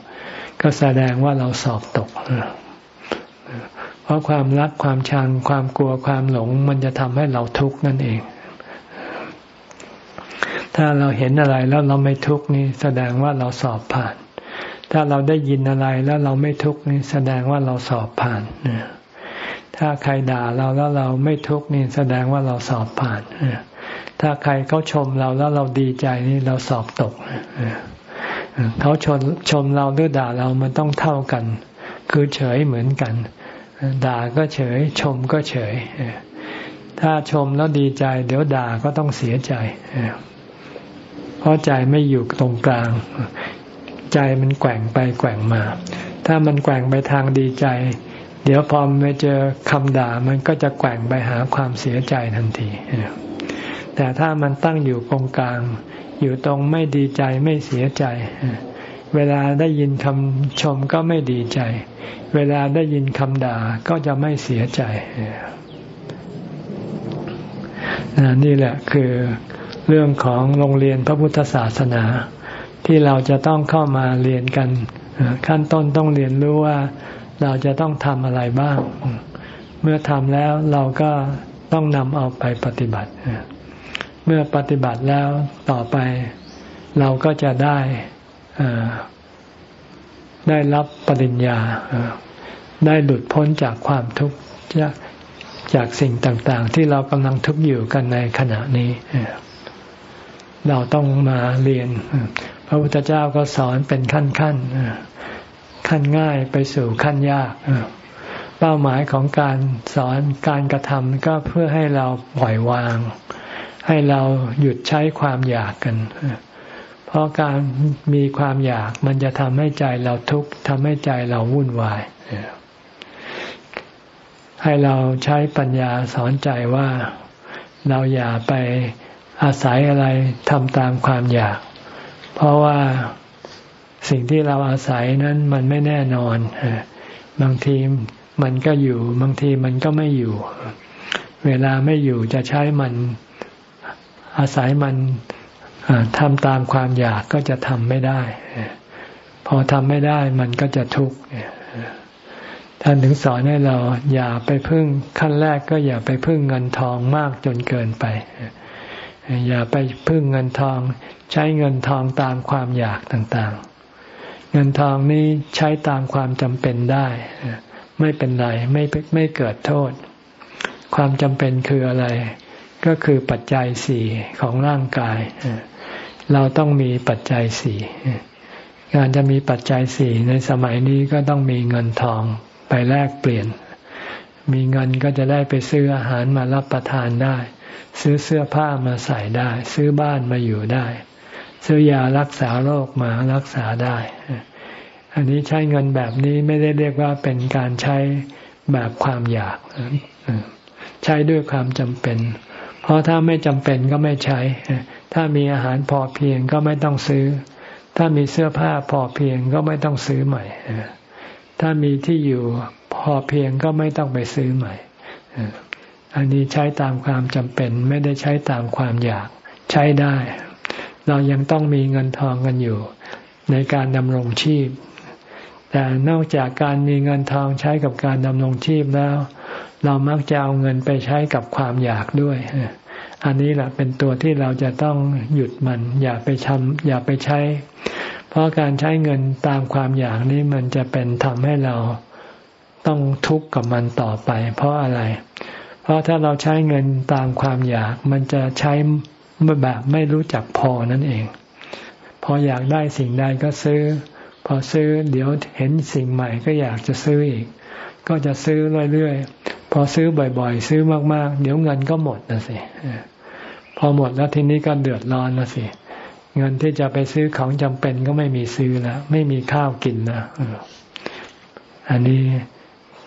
ก็แสดงว่าเราสอบตก เพราะความรักความชังความกลัวความหลง มันจะทำให้เราทุกข์นั่นเอง ถ้าเราเห็นอะไรแล้วเราไม่ทุกข์นี่แสดงว่าเราสอบผ่าน ถ้าเราได้ยินอะไรแล้วเราไม่ทุกข์นี่แสดงว่าเราสอบผ่านถ้าใครด่าเราแล้วเราไม่ทุกข์นี่แสดงว่าเราสอบผ่านถ้าใครเขาชมเราแล้วเราดีใจนี่เราสอบตกเขาชมชมเราหรือด่าเรามันต้องเท่ากัน คือเฉยเหมือนกัน ด่าก็เฉย ชมก็เฉย ถ้าชมแล้วดีใจ เดี๋ยวด่าก็ต้องเสียใจ เพราะใจไม่อยู่ตรงกลาง ใจมันแกว่งไปแกว่งมา ถ้ามันแกว่งไปทางดีใจ เดี๋ยวพอไปเจอคำด่ามันก็จะแกว่งไปหาความเสียใจทันที แต่ถ้ามันตั้งอยู่ตรงกลาง อยู่ตรงไม่ดีใจไม่เสียใจ เวลาได้ยินคำชมก็ไม่ดีใจ เวลาได้ยินคำด่าก็จะไม่เสียใจนี่แหละคือเรื่องของโรงเรียนพระพุทธศาสนา ที่เราจะต้องเข้ามาเรียนกัน ขั้นต้นต้องเรียนรู้ว่าเราจะต้องทำอะไรบ้าง เมื่อทำแล้วเราก็ต้องนำเอาไปปฏิบัติ เมื่อปฏิบัติแล้วต่อไปเราก็จะได้ ได้รับปริญญา ได้หลุดพ้นจากความทุกข์จากจากสิ่งต่าง ๆ ที่เรากำลังทุกข์อยู่กันในขณะนี้ เราต้องมาเรียน พระพุทธเจ้าก็สอนเป็นขั้นขั้นขั้นง่ายไปสู่ขั้นยากบป้าหมายของการสอนการกระทำก็เพื่อให้เราปล่อยวาง ให้เราหยุดใช้ความอยากกันเราะการมีความอยากมันจะทำให้ใจเราทุกข์ทำให้ใจเราวุ่นวาย ให้เราใช้ปัญญาสอนใจว่าเราอย่าไปอาศัยอะไรทำตามความอยาก เพราะว่าสิ่งที่เราอาศัยนั้นมันไม่แน่นอน บางทีมันก็อยู่ บางทีมันก็ไม่อยู่ เวลาไม่อยู่จะใช้มันอาศัยมัน ทำตามความอยากก็จะทำไม่ได้ พอทำไม่ได้มันก็จะทุกข์ท่านถึงสอนให้เราอย่าไปพึ่งขั้นแรกก็อย่าไปพึ่งเงินทองมากจนเกินไป อย่าไปพึ่งเงินทอง ใช้เงินทองตามความอยากต่างๆ เงินทองนี้ใช้ตามความจำเป็นได้ ไม่เป็นไรไม่ไม่เกิดโทษ ความจำเป็นคืออะไร ก็คือปัจจัยสี่ของร่างกาย เราต้องมีปัจจัยสี่การจะมีปัจจัยสี่ในสมัยนี้ก็ต้องมีเงินทองไปแลกเปลี่ยน มีเงินก็จะได้ไปซื้ออาหารมารับประทานได้ ซื้อเสื้อผ้ามาใส่ได้ ซื้อบ้านมาอยู่ได้ ซื้อยารักษาโรคมารักษาได้ อันนี้ใช้เงินแบบนี้ไม่ได้เรียกว่าเป็นการใช้แบบความอยาก ใช้ด้วยความจำเป็น เพราะถ้าไม่จำเป็นก็ไม่ใช้ ถ้ามีอาหารพอเพียงก็ไม่ต้องซื้อ ถ้ามีเสื้อผ้าพอเพียงก็ไม่ต้องซื้อใหม่ ถ้ามีที่อยู่พอเพียงก็ไม่ต้องไปซื้อใหม่ อันนี้ใช้ตามความจำเป็น ไม่ได้ใช้ตามความอยากใช้ได้ เรายังต้องมีเงินทองกันอยู่ ในการดำรงชีพ แต่นอกจากการมีเงินทองใช้กับการดำรงชีพแล้ว เรามักจะเอาเงินไปใช้กับความอยากด้วย อันนี้แหละเป็นตัวที่เราจะต้องหยุดมัน อย่าไปทำอย่าไปใช้ เพราะการใช้เงินตามความอยากนี้มันจะเป็นทำให้เราต้องทุกข์กับมันต่อไป เพราะอะไร เพราะถ้าเราใช้เงินตามความอยาก มันจะใช้แบบไม่รู้จักพอนั่นเอง พออยากได้สิ่งใดก็ซื้อ พอซื้อเดี๋ยวเห็นสิ่งใหม่ก็อยากจะซื้ออีก ก็จะซื้อเรื่อยๆ พอซื้อบ่อยๆ ซื้อมากๆ เดี๋ยวเงินก็หมดนะสิ พอหมดแล้วทีนี้ก็เดือดร้อนนะสิ เงินที่จะไปซื้อของจำเป็นก็ไม่มีซื้อแล้วไม่มีข้าวกินนะอันนี้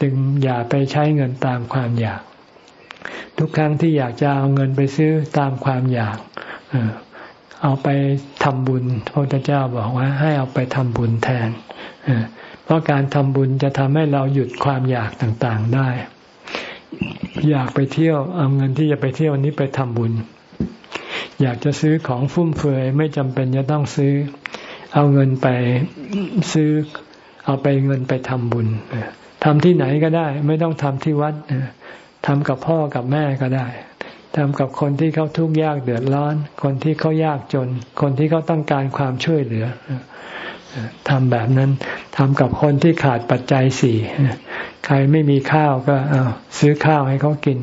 จึงอย่าไปใช้เงินตามความอยาก ทุกครั้งที่อยากจะเอาเงินไปซื้อตามความอยากเอาไปทำบุญพระพุทธเจ้าบอกว่า ให้เอาไปทำบุญแทนเพราะการทำบุญจะทำให้เราหยุดความอยากต่างๆได้ อยากไปเที่ยวเอาเงินที่จะไปเที่ยวนี้ไปทำบุญ อยากจะซื้อของฟุ่มเฟือยไม่จำเป็นจะต้องซื้อ เอาเงินไปซื้อ เอาไปเงินไปทำบุญทำที่ไหนก็ได้ ไม่ต้องทำที่วัดทำกับพ่อกับแม่ก็ได้ทำกับคนที่เขาทุกข์ยากเดือดร้อน คนที่เขายากจน คนที่เขาต้องการความช่วยเหลือทำแบบนั้นทำกับคนที่ขาดปัจจัยสี่ใครไม่มีข้าวก็ซื้อข้าวให้เขากิน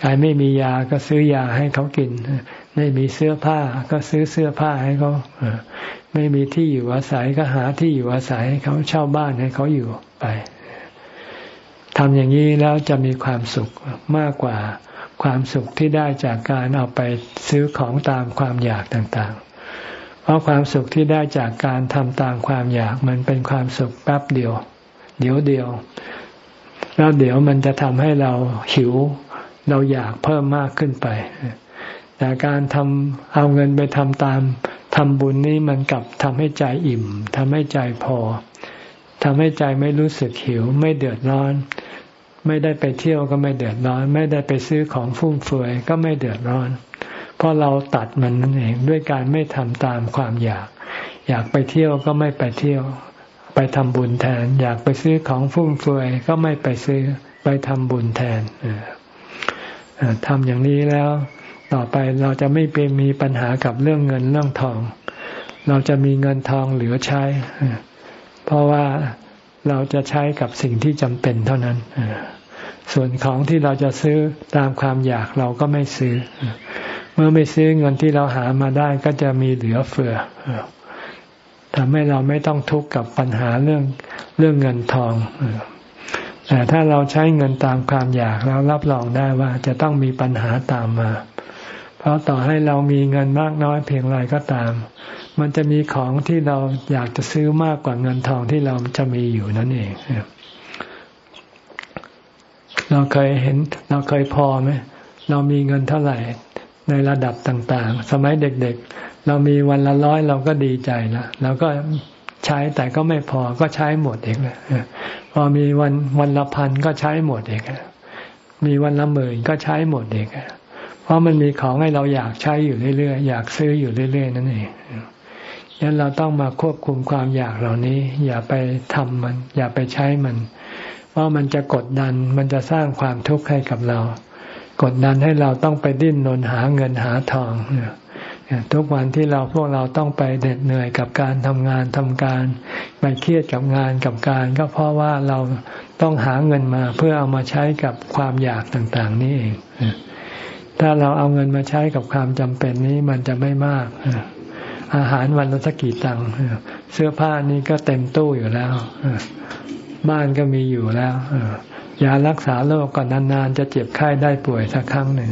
ใครไม่มียาก็ซื้อยาให้เขากิน ไม่มีเสื้อผ้าก็ซื้อเสื้อผ้าให้เขาไม่มีที่อยู่อาศัยก็หาที่อยู่อาศัยให้เขาเช่าบ้านให้เขาอยู่ไปทำอย่างนี้แล้วจะมีความสุขมากกว่าความสุขที่ได้จากการเอาไปซื้อของตามความอยากต่างๆ เพราะความสุขที่ได้จากการทำตามความอยากมันเป็นความสุขแป๊บเดียว เดี๋ยวเดียว แล้วเดี๋ยวมันจะทำให้เราหิว เราอยากเพิ่มมากขึ้นไป แต่การทำเอาเงินไปทำตามทำบุญนี้มันกลับทำให้ใจอิ่มทำให้ใจพอทำให้ใจไม่รู้สึกหิว ไม่เดือดร้อน ไม่ได้ไปเที่ยวก็ไม่เดือดร้อน ไม่ได้ไปซื้อของฟุ่มเฟือยก็ไม่เดือดร้อน เพราะเราตัดมันนั่นเองด้วยการไม่ทำตามความอยาก อยากไปเที่ยวก็ไม่ไปเที่ยว ไปทำบุญแทน อยากไปซื้อของฟุ่มเฟือยก็ไม่ไปซื้อไปทำบุญแทนทำอย่างนี้แล้ว ต่อไปเราจะไม่เป็นมีปัญหากับเรื่องเงินเรื่องทอง เราจะมีเงินทองเหลือใช้ เพราะว่าเราจะใช้กับสิ่งที่จำเป็นเท่านั้น ส่วนของที่เราจะซื้อตามความอยากเราก็ไม่ซื้อ เมื่อไม่ซื้อเงินที่เราหามาได้ก็จะมีเหลือเฟือทำให้เราไม่ต้องทุกข์กับปัญหาเรื่องเรื่องเงินทองแต่ถ้าเราใช้เงินตามความอยากแล้วรับรองได้ว่าจะต้องมีปัญหาตามมา เพราะต่อให้เรามีเงินมากน้อยเพียงไรก็ตาม มันจะมีของที่เราอยากจะซื้อมากกว่าเงินทองที่เราจะมีอยู่นั่นเอง เราเคยเห็นเราเคยพอไหมเรามีเงินเท่าไหร่ในระดับต่าง ๆ สมัยเด็กๆ เรามีวันละร้อยเราก็ดีใจแล้วเราก็ใช้แต่ก็ไม่พอก็ใช้หมดเองเลยพอมีวันวันละพันก็ใช้หมดเองมีวันละหมื่นก็ใช้หมดเอง เพราะมันมีของให้เราอยากใช้อยู่เรื่อยๆอยากซื้ออยู่เรื่อย ๆ นั่นเองยันเราต้องมาควบคุมความอยากเหล่านี้ อย่าไปทำมัน อย่าไปใช้มันเพราะมันจะกดดันมันจะสร้างความทุกข์ให้กับเรา กดดันให้เราต้องไปดิ้นรนหาเงินหาทองทุกวันที่เราพวกเราต้องไปเหน็ดเหนื่อยกับการทำงานทำการไปเครียดกับงานกับการ ก็เพราะว่าเราต้องหาเงินมาเพื่อเอามาใช้กับความอยากต่าง ๆ นี่เอง ถ้าเราเอาเงินมาใช้กับความจำเป็นนี้มันจะไม่มาก อาหารวันละสักกี่ตังค์เสื้อผ้านี้ก็เต็มตู้อยู่แล้วบ้านก็มีอยู่แล้วยารักษาโรคก่อนนานๆ จะเจ็บไข้ได้ป่วยสักครั้งหนึ่ง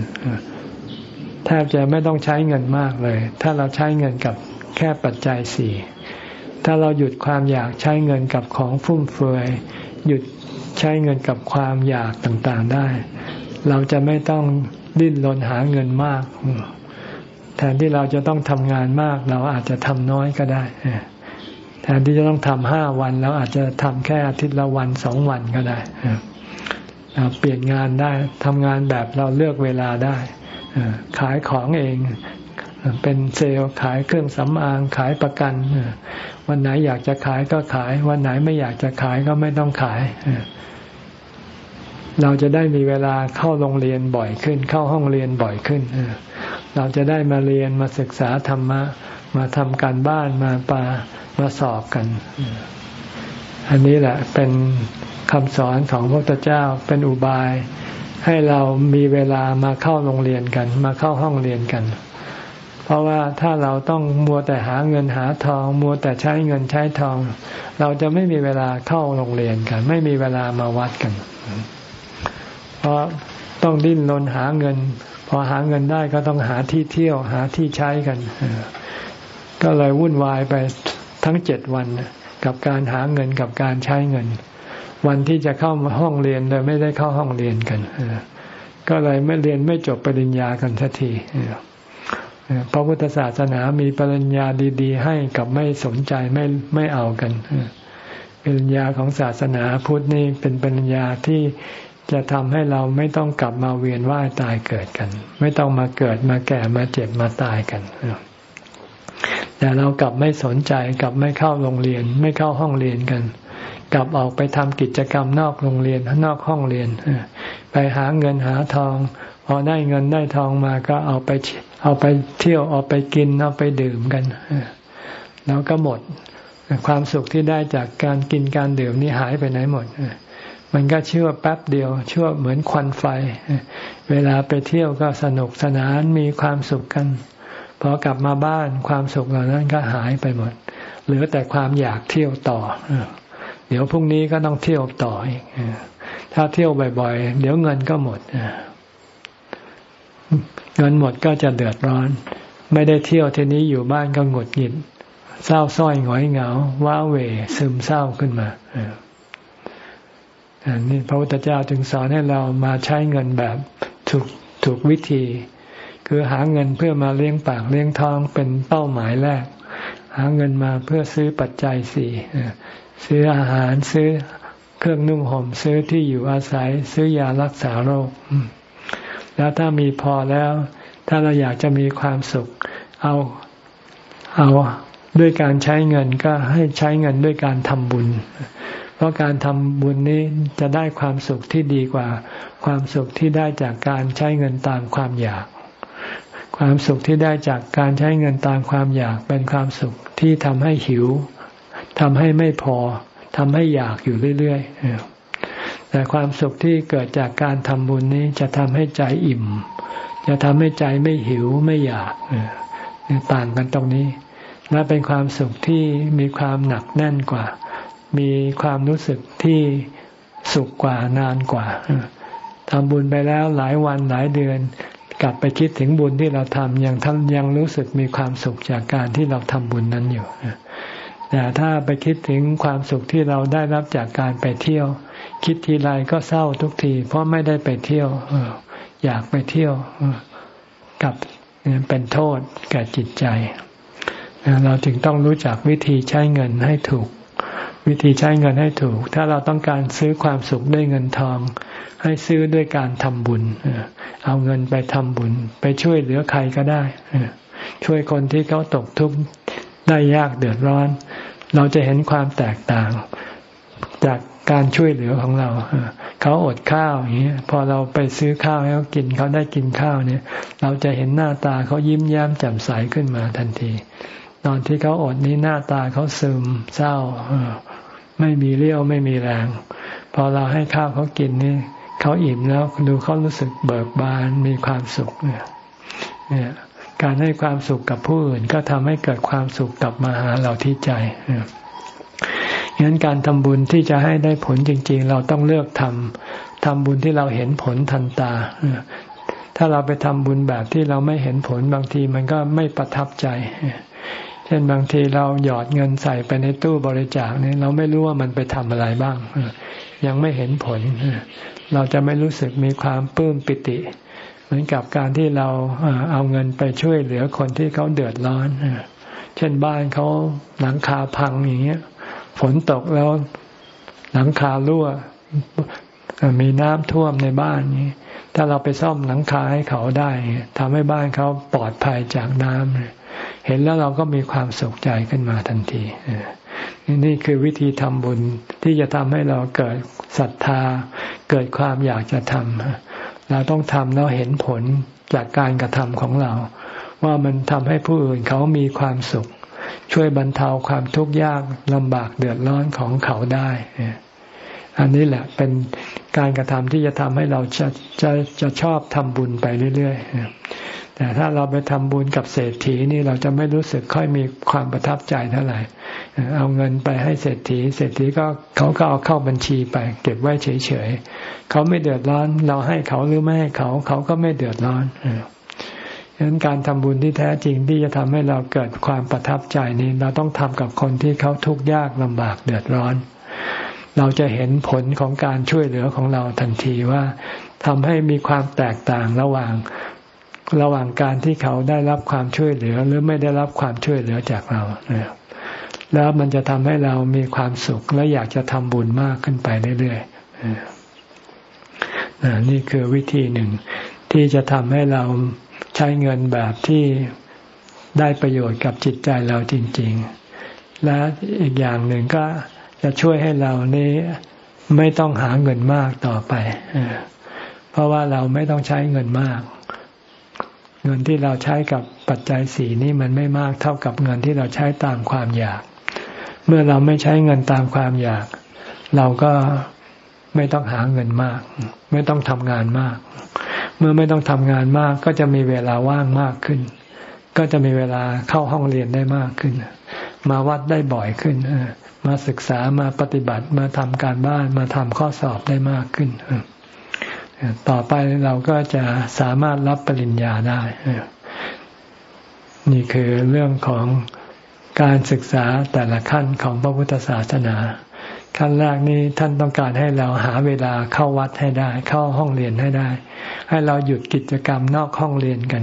แทบจะไม่ต้องใช้เงินมากเลย ถ้าเราใช้เงินกับแค่ปัจจัยสี่ถ้าเราหยุดความอยากใช้เงินกับของฟุ่มเฟือยหยุดใช้เงินกับความอยากต่างๆได้ เราจะไม่ต้อง ดิ้นรนหาเงินมาก แทนที่เราจะต้องทำงานมาก เราอาจจะทำน้อยก็ได้แทนที่จะต้องทำห้าวันเราอาจจะทำแค่อาทิตย์ละวันสองวันก็ได้เปลี่ยนงานได้ทำงานแบบเราเลือกเวลาได้ขายของเองเป็นเซลล์ขายเครื่องสำอางขายประกัน วันไหนอยากจะขายก็ขาย วันไหนไม่อยากจะขายก็ไม่ต้องขาย เราจะได้มีเวลาเข้าโรงเรียนบ่อยขึ้น เข้าห้องเรียนบ่อยขึ้น เราจะได้มาเรียนมาศึกษาธรรมะ มาทำการบ้านมาปามาสอบกัน อันนี้แหละเป็นคำสอนของพระพุทธเจ้าเป็นอุบาย ให้เรามีเวลามาเข้าโรงเรียนกัน มาเข้าห้องเรียนกัน เพราะว่าถ้าเราต้องมัวแต่หาเงินหาทอง มัวแต่ใช้เงินใช้ทอง เราจะไม่มีเวลาเข้าโรงเรียนกัน ไม่มีเวลามาวัดกัน เพราะต้องดิ้นรนหาเงิน พอหาเงินได้ก็ต้องหาที่เที่ยวหาที่ใช้กัน ก็เลยวุ่นวายไปทั้งเจ็ดวันกับการหาเงินกับการใช้เงิน วันที่จะเข้าห้องเรียนเลยไม่ได้เข้าห้องเรียนกันก็เลยไม่เรียนไม่จบปริญญากันสักทีพระพุทธศาสนามีปริญญาดี ๆ ให้กับไม่สนใจไม่ไม่เอากันปริญญาของศาสนาพุทธนี่เป็นปริญญาที่ จะทำให้เราไม่ต้องกลับมาเวียนว่ายตายเกิดกัน ไม่ต้องมาเกิดมาแก่มาเจ็บมาตายกันแต่เรากลับไม่สนใจกลับไม่เข้าโรงเรียน ไม่เข้าห้องเรียนกัน กลับออกไปทำกิจกรรมนอกโรงเรียนนอกห้องเรียนไปหาเงินหาทองพอได้เงินได้ทองมาก็เอาไปเอาไปเที่ยวเอาไปกินเอาไปดื่มกันแล้วก็หมดความสุขที่ได้จากการกินการดื่มนี่หายไปไหนหมด มันก็เชื่อแป๊บเดียวเชั่วเหมือนควันไฟ เวลาไปเที่ยวก็สนุกสนานมีความสุขกันพอกลับมาบ้านความสุขเหล่านั้นก็หายไปหมด เหลือแต่ความอยากเที่ยวต่อ เดี๋ยวพรุ่งนี้ก็ต้องเที่ยวต่ออีกถ้าเที่ยวบ่อยๆ เดี๋ยวเงินก็หมดเงินหมดก็จะเดือดร้อน ไม่ได้เที่ยวทีนี้อยู่บ้านก็หงุดหงิด เศร้าส้อยหงอยเหงา ว้าเหวซึมเศร้าขึ้นมาอัน นี้พระพุทธเจ้าจึงสอนให้เรามาใช้เงินแบบถูกถูกวิธี คือหาเงินเพื่อมาเลี้ยงปากเลี้ยงท้องเป็นเป้าหมายแรก หาเงินมาเพื่อซื้อปัจจัยสี่ซื้ออาหารซื้อเครื่องนุ่งห่มซื้อที่อยู่อาศัย ซื้อยารักษาโรค แล้วถ้ามีพอแล้ว ถ้าเราอยากจะมีความสุข เอาเอาด้วยการใช้เงินก็ให้ใช้เงินด้วยการทำบุญ ราะการทำบุญนี้จะได้ความสุขที่ดีกว่า ความสุขที่ได้จากการใช้เงินตามความอยาก ความสุขที่ได้จากการใช้เงินตามความอยาก เป็นความสุขที่ทำให้หิวทำให้ไม่พอทำให้อยากอยู่เรื่อยๆแต่ความสุขที่เกิดจากการทำบุญนี้จะทำให้ใจอิ่ม จะทำให้ใจไม่หิวไม่อยากต่างกันตรงนี้ และเป็นความสุขที่มีความหนักแน่นกว่า มีความรู้สึกที่สุขกว่านานกว่าทำบุญไปแล้วหลายวันหลายเดือน กลับไปคิดถึงบุญที่เราทำยังทำยังรู้สึกมีความสุขจากการที่เราทำบุญนั้นอยู่แต่ถ้าไปคิดถึงความสุขที่เราได้รับจากการไปเที่ยว คิดทีไรก็เศร้าทุกที เพราะไม่ได้ไปเที่ยวอยากไปเที่ยวกับเป็นโทษแก่จิตใจ เราจึงต้องรู้จักวิธีใช้เงินให้ถูก วิธีใช้เงินให้ถูก ถ้าเราต้องการซื้อความสุขด้วยเงินทอง ให้ซื้อด้วยการทำบุญ เอาเงินไปทำบุญ ไปช่วยเหลือใครก็ได้ ช่วยคนที่เขาตกทุกข์ได้ยากเดือดร้อน เราจะเห็นความแตกต่าง จากการช่วยเหลือของเรา เขาอดข้าวอย่างนี้พอเราไปซื้อข้าวให้เขากินเขาได้กินข้าวเนี่ย เราจะเห็นหน้าตาเขายิ้มแย้มแจ่มใสขึ้นมาทันที ตอนที่เขาอดนี้หน้าตาเขาซึมเศร้าไม่มีเรี่ยวไม่มีแรง พอเราให้ข้าวเขากินนี่เขาอิ่มแล้วดูเขารู้สึกเบิกบานมีความสุขเนี่ยเนี่ยการให้ความสุขกับผู้อื่นก็ทำให้เกิดความสุขกลับมาหาเราที่ใจงั้นการทำบุญที่จะให้ได้ผลจริง ๆ เราต้องเลือกทำทำบุญที่เราเห็นผลทันตาถ้าเราไปทำบุญแบบที่เราไม่เห็นผลบางทีมันก็ไม่ประทับใจ ช่นบางทีเราหยอดเงินใส่ไปในตู้บริจาคเนี่ยเราไม่รู้ว่ามันไปทำอะไรบ้าง ยังไม่เห็นผล เราจะไม่รู้สึกมีความปลื้มปิติ เหมือนกับการที่เราเอาเงินไปช่วยเหลือคนที่เขาเดือดร้อน เช่นบ้านเขาหลังคาพังอย่างเงี้ย ฝนตกแล้วหลังคารั่วมีน้ำท่วมในบ้านนี้ ถ้าเราไปซ่อมหลังคาให้เขาได้ทำให้บ้านเขาปลอดภัยจากน้ำเนี่ย เห็นแล้วเราก็มีความสุขใจขึ้นมาทันทีนี่คือวิธีทำบุญที่จะทำให้เราเกิดศรัทธา เกิดความอยากจะทำเราต้องทำแล้วเห็นผลจากการกระทำของเรา ว่ามันทำให้ผู้อื่นเขามีความสุข ช่วยบรรเทาความทุกข์ยากลำบากเดือดร้อนของเขาได้อันนี้แหละเป็นการกระทำที่จะทำให้เราจะจะจะชอบทำบุญไปเรื่อยๆ แต่ถ้าเราไปทำบุญกับเศรษฐีนี่เราจะไม่รู้สึกค่อยมีความประทับใจเท่าไหร่ เอาเงินไปให้เศรษฐี เศรษฐีก็เขาก็เอาเข้าบัญชีไป เก็บไว้เฉยๆเขาไม่เดือดร้อน เราให้เขาหรือไม่ให้เขา เขาก็ไม่เดือดร้อนฉะนั้นการทำบุญที่แท้จริงที่จะทำให้เราเกิดความประทับใจนี้ เราต้องทำกับคนที่เขาทุกข์ยากลำบากเดือดร้อน เราจะเห็นผลของการช่วยเหลือของเราทันทีว่าทำให้มีความแตกต่างระหว่าง ระหว่างการที่เขาได้รับความช่วยเหลือ หรือไม่ได้รับความช่วยเหลือจากเราแล้วมันจะทำให้เรามีความสุข และอยากจะทำบุญมากขึ้นไปเรื่อยๆนี่คือวิธีหนึ่ง ที่จะทำให้เราใช้เงินแบบที่ได้ประโยชน์กับจิตใจเราจริง ๆ และอีกอย่างหนึ่งก็จะช่วยให้เรานี้ไม่ต้องหาเงินมากต่อไป เพราะว่าเราไม่ต้องใช้เงินมาก เงินที่เราใช้กับปัจจัยสี่นี่มันไม่มากเท่ากับเงินที่เราใช้ตามความอยาก เมื่อเราไม่ใช้เงินตามความอยาก เราก็ไม่ต้องหาเงินมาก ไม่ต้องทำงานมาก เมื่อไม่ต้องทำงานมาก ก็จะมีเวลาว่างมากขึ้น ก็จะมีเวลาเข้าห้องเรียนได้มากขึ้น มาวัดได้บ่อยขึ้นมาศึกษามาปฏิบัติมาทำการบ้านมาทำข้อสอบได้มากขึ้น ต่อไปเราก็จะสามารถรับปริญญาได้ นี่คือเรื่องของการศึกษาแต่ละขั้นของพระพุทธศาสนา ขั้นแรกนี้ท่านต้องการให้เราหาเวลาเข้าวัดให้ได้ เข้าห้องเรียนให้ได้ ให้เราหยุดกิจกรรมนอกห้องเรียนกัน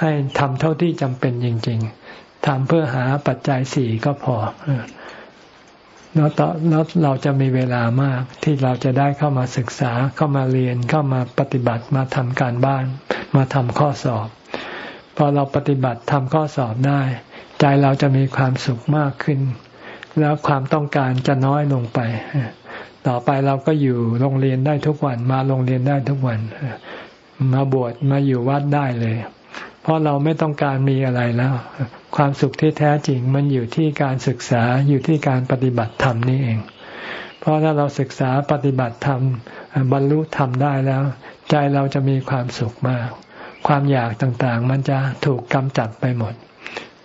ให้ทำเท่าที่จำเป็นจริง ๆทำเพื่อหาปัจจัยสี่ก็พอ แล้วตอแล้วเราจะมีเวลามากที่เราจะได้เข้ามาศึกษาเข้ามาเรียนเข้ามาปฏิบัติมาทำการบ้าน มาทำข้อสอบ พอเราปฏิบัติทำข้อสอบได้ ใจเราจะมีความสุขมากขึ้น แล้วความต้องการจะน้อยลงไป ต่อไปเราก็อยู่โรงเรียนได้ทุกวันมาโรงเรียนได้ทุกวัน มาบวชมาอยู่วัดได้เลย เพราะเราไม่ต้องการมีอะไรแล้ว ความสุขที่แท้จริงมันอยู่ที่การศึกษาอยู่ที่การปฏิบัติธรรมนี่เอง เพราะถ้าเราศึกษาปฏิบัติธรรมบรรลุธรรมได้แล้ว ใจเราจะมีความสุขมาก ความอยากต่างๆ มันจะถูกกำจัดไปหมด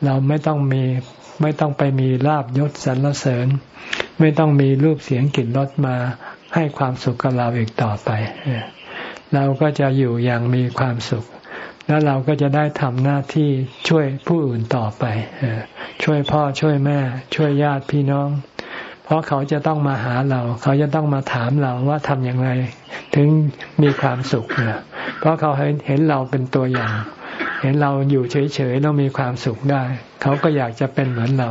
เราไม่ต้องมีไม่ต้องไปมีลาบยศสรรเสริญ ไม่ต้องมีรูปเสียงกลิ่นรสมาให้ความสุขกับเราอีกต่อไป เราก็จะอยู่อย่างมีความสุข แล้วเราก็จะได้ทำหน้าที่ช่วยผู้อื่นต่อไปช่วยพ่อช่วยแม่ ช่วยญาติพี่น้อง เพราะเขาจะต้องมาหาเรา เขาจะต้องมาถามเราว่าทำอย่างไร ถึงมีความสุขเนี่ยเพราะเขาเห็นเราเป็นตัวอย่าง เห็นเราอยู่เฉยๆแล้วมีความสุขได้ เขาก็อยากจะเป็นเหมือนเรา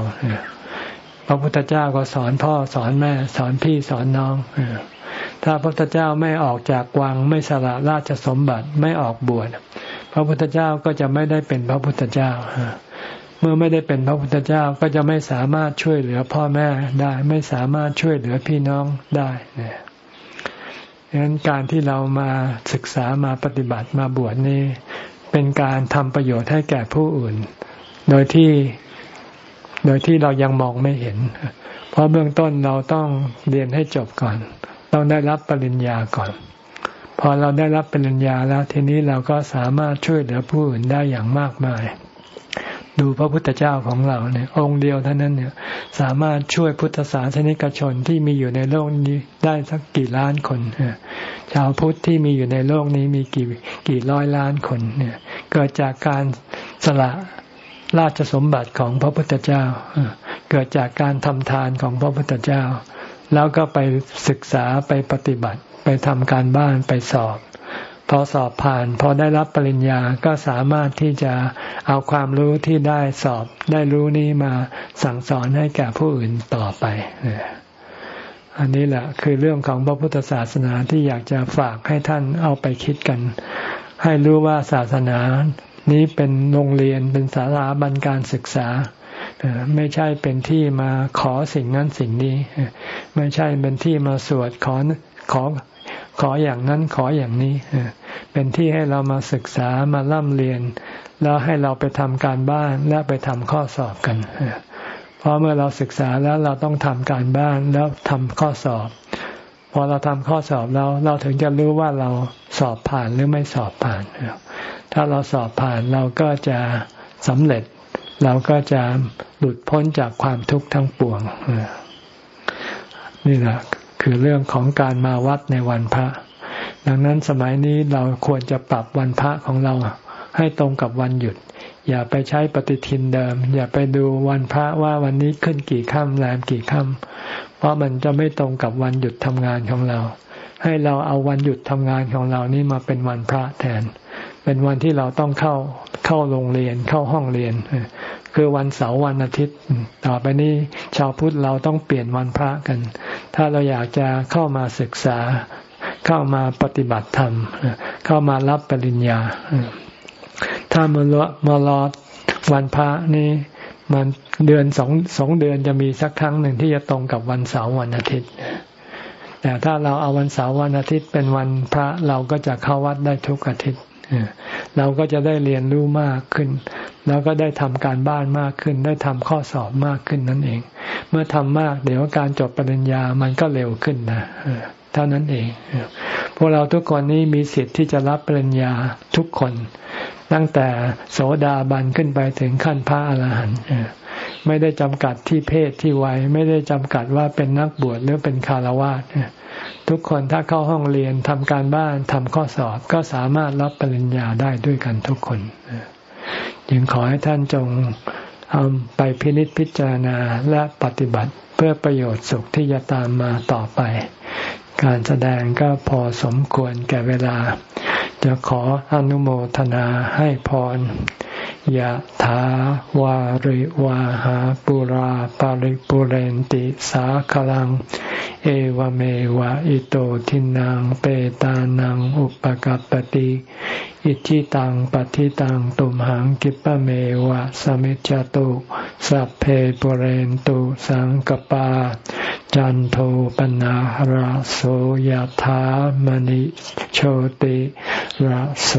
พระพุทธเจ้าก็สอนพ่อสอนแม่ สอนพี่สอนน้องถ้าพระพุทธเจ้าไม่ออกจากวังไม่สละราชสมบัติไม่ออกบวช พระพุทธเจ้าก็จะไม่ได้เป็นพระพุทธเจ้า เมื่อไม่ได้เป็นพระพุทธเจ้าก็จะไม่สามารถช่วยเหลือพ่อแม่ได้ ไม่สามารถช่วยเหลือพี่น้องได้เนี่ยดังนั้นการที่เรามาศึกษามาปฏิบัติมาบวชนี้ เป็นการทำประโยชน์ให้แก่ผู้อื่น โดยที่โดยที่เรายังมองไม่เห็น เพราะเบื้องต้นเราต้องเรียนให้จบก่อน ต้องได้รับปริญญาก่อน อเราได้รับปริญญาแล้วทีนี้เราก็สามารถช่วยเหลือผู้อื่นได้อย่างมากมาย ดูพระพุทธเจ้าของเราเนี่ย องค์เดียวเท่านั้นเนี่ย สามารถช่วยพุทธศาสนิกชนที่มีอยู่ในโลกนี้ได้สักกี่ล้านคนชาวพุทธที่มีอยู่ในโลกนี้มีกี่กี่ร้อยล้านคนเนี่ย เกิดจากการสละราชสมบัติของพระพุทธเจ้า เกิดจากการทำทานของพระพุทธเจ้า แล้วก็ไปศึกษาไปปฏิบัติ ไปทำการบ้านไปสอบ พอสอบผ่าน พอได้รับปริญญาก็สามารถที่จะเอาความรู้ที่ได้สอบได้รู้นี้มาสั่งสอนให้แก่ผู้อื่นต่อไปอันนี้แหละคือเรื่องของพระพุทธศาสนาที่อยากจะฝากให้ท่านเอาไปคิดกัน ให้รู้ว่าศาสนานี้เป็นโรงเรียนเป็นสาราบันการศึกษา ไม่ใช่เป็นที่มาขอสิ่งนั้นสิ่งนี้ ไม่ใช่เป็นที่มาสวดขอขอ ขออย่างนั้นขออย่างนี้ เป็นที่ให้เรามาศึกษามาล่ำเรียน แล้วให้เราไปทำการบ้านและไปทำข้อสอบกันเพราะเมื่อเราศึกษาแล้วเราต้องทำการบ้านแล้วทำข้อสอบ พอเราทำข้อสอบแล้วเราถึงจะรู้ว่าเราสอบผ่านหรือไม่สอบผ่าน ถ้าเราสอบผ่านเราก็จะสำเร็จ เราก็จะหลุดพ้นจากความทุกข์ทั้งปวงนี่แหละ คือเรื่องของการมาวัดในวันพระ ดังนั้นสมัยนี้เราควรจะปรับวันพระของเราให้ตรงกับวันหยุด อย่าไปใช้ปฏิทินเดิม อย่าไปดูวันพระว่าวันนี้ขึ้นกี่ค่ำแรมกี่ค่ำเพราะมันจะไม่ตรงกับวันหยุดทำงานของเรา ให้เราเอาวันหยุดทำงานของเรานี้มาเป็นวันพระแทน เป็นวันที่เราต้องเข้าเข้าโรงเรียนเข้าห้องเรียน คือวันเสาร์วันอาทิตย์ ต่อไปนี้ชาวพุทธเราต้องเปลี่ยนวันพระกัน ถ้าเราอยากจะเข้ามาศึกษา เข้ามาปฏิบัติธรรม เข้ามารับปริญญา ถ้ามารอมารอวันพระนี่มันเดือนสองสองเดือนจะมีสักครั้งหนึ่งที่จะตรงกับวันเสาร์วันอาทิตย์ แต่ถ้าเราเอาวันเสาร์วันอาทิตย์เป็นวันพระเราก็จะเข้าวัดได้ทุกอาทิตย์ เราก็จะได้เรียนรู้มากขึ้น แล้วก็ได้ทำการบ้านมากขึ้น ได้ทำข้อสอบมากขึ้นนั่นเอง เมื่อทำมากเดี๋ยวการจบปริญญามันก็เร็วขึ้นนะเท่านั้นเอง พวกเราทุกคนนี้มีสิทธิ์ที่จะรับปริญญาทุกคน ตั้งแต่โสดาบันขึ้นไปถึงขั้นพระอรหันต์ไม่ได้จำกัดที่เพศที่วัยไม่ได้จำกัดว่าเป็นนักบวชหรือเป็นคารวะ ทุกคนถ้าเข้าห้องเรียนทำการบ้านทำข้อสอบก็สามารถรับปริญญาได้ด้วยกันทุกคนยังขอให้ท่านจงเอาไปพินิจพิจารณาและปฏิบัติเพื่อประโยชน์สุขที่จะตามมาต่อไป การแสดงก็พอสมควรแก่เวลา จะขออนุโมทนาให้พรยะ ถาวาริวาหาปุราปาริปุเรนติสาคลัง เอวเมวะอิโตทินังเปตานังอุปกัปติอิชิตังปฏิตังตุมหังกิปะเมวะสมิจจตุสัพเพปุเรนตุสังกปา จันโทปนะระโสยธามณิโชติระโส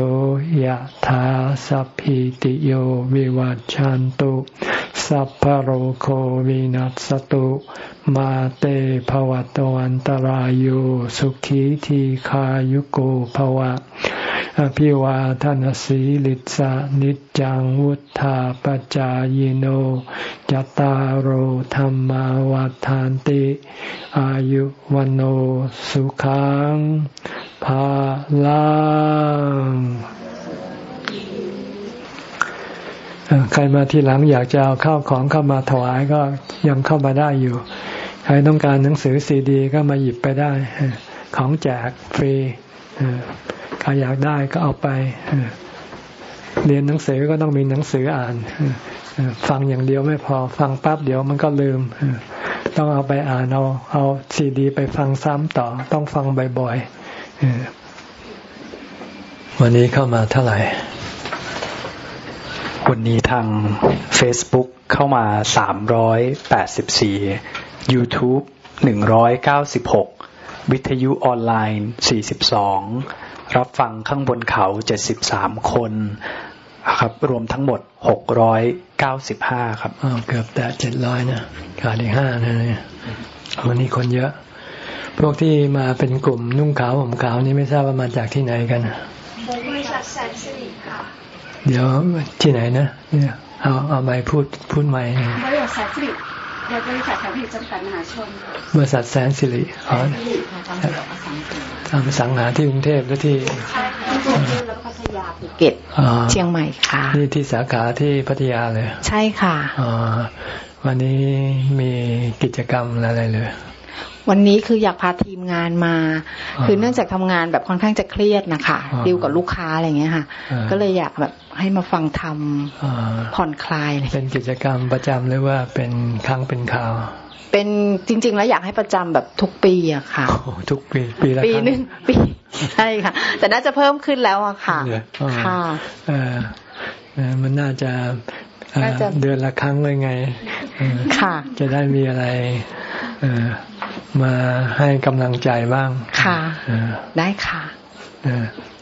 ยธาสัพพิติโยวิวจจันตุ สัพพโรโควินัสตุ มาเตภวตวันตารโยสุขีทีขายุโกภวะ อภิวาทานสีลิสานิจังวุธาปจายโน จตารโหธรรมวาทานติ อายุวันโอสุขังภาลัง ใครมาทีหลังอยากจะเอาข้าวของเข้ามาถวายก็ยังเข้ามาได้อยู่ ใครต้องการหนังสือซีดี ก็มาหยิบไปได้ ของแจกฟรีใครอยากได้ก็เอาไป เรียนหนังสือก็ต้องมีหนังสืออ่าน ฟังอย่างเดียวไม่พอ ฟังปั๊บเดี๋ยวมันก็ลืม ต้องเอาไปอ่านเอาเอาซีดี ไปฟังซ้ำต่อ ต้องฟังบ่อยๆวันนี้เข้ามาเท่าไหร่ วันนี้ทาง Facebook เข้ามา 384 YouTube 196 วิทยุออนไลน์ 42 รับฟังข้างบนเขา 73 คนครับ รวมทั้งหมด 695 ครับเกือบแต่700 นะขาดอีกห้านะวันนี้คนเยอะ พวกที่มาเป็นกลุ่มนุ่งขาวผมขาวนี่ไม่ทราบว่ามาจากที่ไหนกันบริษัทแสนสิริ เดี๋ยวที่ไหนนะเนี่ยเอาเอาไม้พูดพูดใหม่บริษัทแสนสิริบริษัทแสนสิริจำกัดมหาชนบริษัทแสนสิริอ๋อทำสังหาที่กรุงเทพแล้วที่แล้วพัทยาภูเก็ตเชียงใหม่ค่ะนี่ที่สาขาที่พัทยาเลย ใช่ค่ะอ๋อวันนี้มีกิจกรรมอะไรเลยวันนี้คืออยากพาทีมงานมา คือเนื่องจากทำงานแบบค่อนข้างจะเครียดนะคะดิวกับลูกค้าอะไรเงี้ยค่ะ ก็เลยอยากแบบ ให้มาฟังทำผ่อนคลายเลยเป็นกิจกรรมประจำหรือว่าเป็นครั้งเป็นคราว เป็นจริง ๆ แล้วอยากให้ประจำแบบทุกปีอะค่ะทุกปีปีละปีหนึ่งปีใช่ค่ะ แต่น่าจะเพิ่มขึ้นแล้วอะค่ะค่ะมันน่าจะเดือนละครั้งเลยไงค่ะ จะได้มีอะไรมาให้กำลังใจบ้าง ค่ะ ได้ค่ะ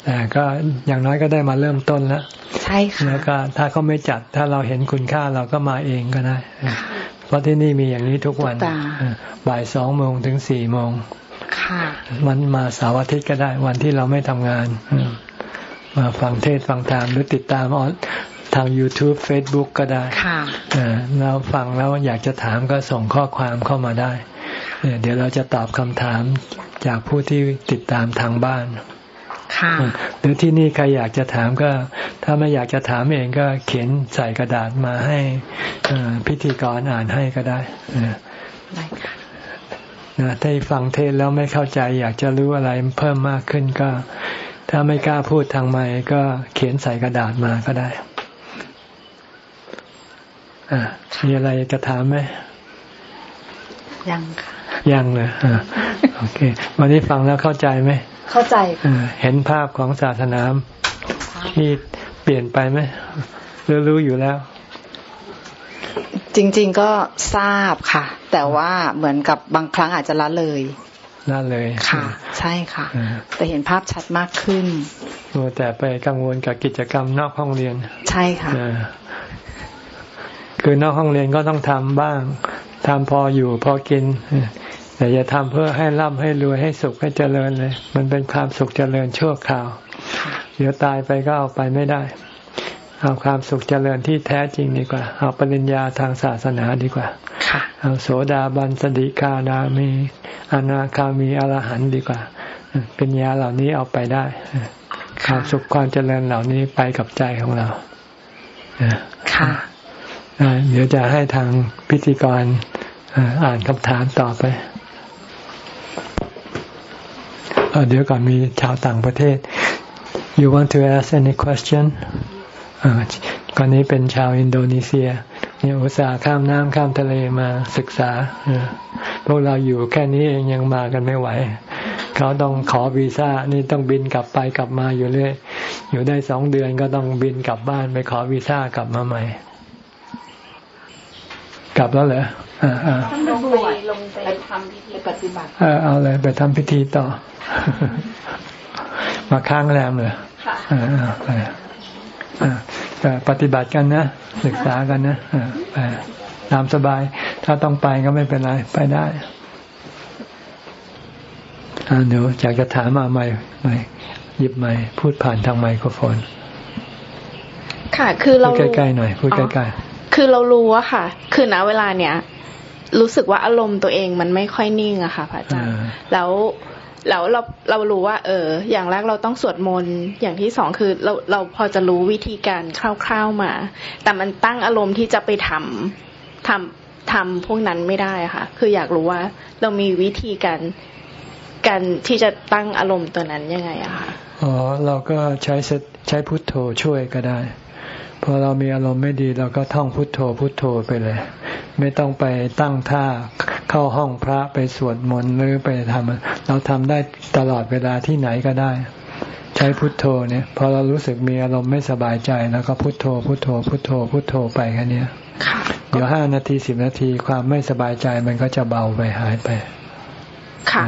แต่ก็อย่างน้อยก็ได้มาเริ่มต้นแล้วใช่ค่ะแล้วก็ถ้าเขาไม่จัดถ้าเราเห็นคุณค่าเราก็มาเองก็ได้เพราะที่นี่มีอย่างนี้ทุกวันบ่ายสองโมงถึงสี่โมงมันมาเสาร์อาทิตย์ก็ได้ วันที่เราไม่ทำงานมาฟังเทศฟังธรรมหรือติดตามออนทาง YouTube Facebook ก็ได้เราฟังแล้วอยากจะถามก็ส่งข้อความเข้ามาได้ เดี๋ยวเราจะตอบคำถามจากผู้ที่ติดตามทางบ้าน ค่ะหรือที่นี่ใครอยากจะถามก็ ถ้าไม่อยากจะถามเองก็เขียนใส่กระดาษมาให้พิธีกรอ่านให้ก็ได้ได้ค่ะนะถ้าฟังเทศแล้วไม่เข้าใจ อยากจะรู้อะไรเพิ่มมากขึ้นก็ ถ้าไม่กล้าพูดทางไมก็เขียนใส่กระดาษมาก็ได้อ่ามีอะไรจะถามไหมยังค่ะยังเลยโอเค วันนี้ฟังแล้วเข้าใจไหม เข้าใจเห็นภาพของศาสนาที่เปลี่ยนไปไหมรู้รู้อยู่แล้ว จริง ๆก็ทราบค่ะ แต่ว่าเหมือนกับบางครั้งอาจจะละเลยละเลยค่ะ ใช่ค่ะ แต่เห็นภาพชัดมากขึ้นแต่ไปกังวลกับกิจกรรมนอกห้องเรียน ใช่ค่ะคือนอกห้องเรียนก็ต้องทำบ้างทำพออยู่พอกิน แต่อย่าทำเพื่อให้ร่ำให้รวยให้สุขให้เจริญเลย มันเป็นความสุขเจริญชั่วคราว เดี๋ยวตายไปก็เอาไปไม่ได้ เอาความสุขเจริญที่แท้จริงดีกว่า เอาปริญญาทางศาสนาดีกว่าเอาโสดาบันสติกาดามีอนาคามีอรหันต์ดีกว่าปัญญาเหล่านี้เอาไปได้ความสุขความเจริญเหล่านี้ไปกับใจของเราค่ะเดี๋ยวจะให้ทางพิธีกรอ่านคำถามต่อไป เดี๋ยวก่อนมีชาวต่างประเทศ you want to ask any question ก่อนนี้เป็นชาวอินโดนีเซียเนี่ยอุตส่าห์ข้ามน้ำข้ามทะเลมาศึกษาพวกเราอยู่แค่นี้เองยังมากันไม่ไหว เขาต้องขอวีซ่านี่ต้องบินกลับไปกลับมาอยู่เรื่อย อยู่ได้สองเดือนก็ต้องบินกลับบ้านไปขอวีซ่ากลับมาใหม่ กลับแล้วเหรอ อ่าอ่าลงไปลงไปทำพิธีปฏิบัติเออเอาเลยไปทำพิธีต่อ มาค้างแรมเลยค่ะอ่าไปอ่าปฏิบัติกันนะ ศึกษากันนะอ่าไปตามสบาย ถ้าต้องไปก็ไม่เป็นไร ไปได้อ่าเดี๋ยวอยากจะถามมาใหม่ใหม่หยิบไมค์พูดผ่านทางไมโครโฟน ค่ะ คือเราใกล้ๆหน่อย พูดใกล้ๆคือเรารู้ว่าค่ะ คือณเวลาเนี้ย รู้สึกว่าอารมณ์ตัวเองมันไม่ค่อยนิ่งอะค่ะพระอาจารย์แล้วแล้วเราเรารู้ว่า เออ อย่างแรกเราต้องสวดมนต์อย่างที่สองคือเราเราพอจะรู้วิธีการคร่าวๆมา แต่มันตั้งอารมณ์ที่จะไปทำทำทำพวกนั้นไม่ได้ค่ะ คืออยากรู้ว่าเรามีวิธีการการที่จะตั้งอารมณ์ตัวนั้นยังไงอะคะอ๋อเราก็ใช้ใช้พุทโธช่วยก็ได้ พอเรามีอารมณ์ไม่ดีเราก็ท่องพุทโธพุทโธไปเลย ไม่ต้องไปตั้งท่าเข้าห้องพระไปสวดมนต์หรือไปทำเราทำได้ตลอดเวลาที่ไหนก็ได้ ใช้พุทโธเนี่ยพอเรารู้สึกมีอารมณ์ไม่สบายใจแล้วก็พุทโธ พุทโธ พุทโธ พุทโธไปแค่นี้เดี๋ยวห้านาทีสิบนาทีความไม่สบายใจมันก็จะเบาไปหายไป ค่ะ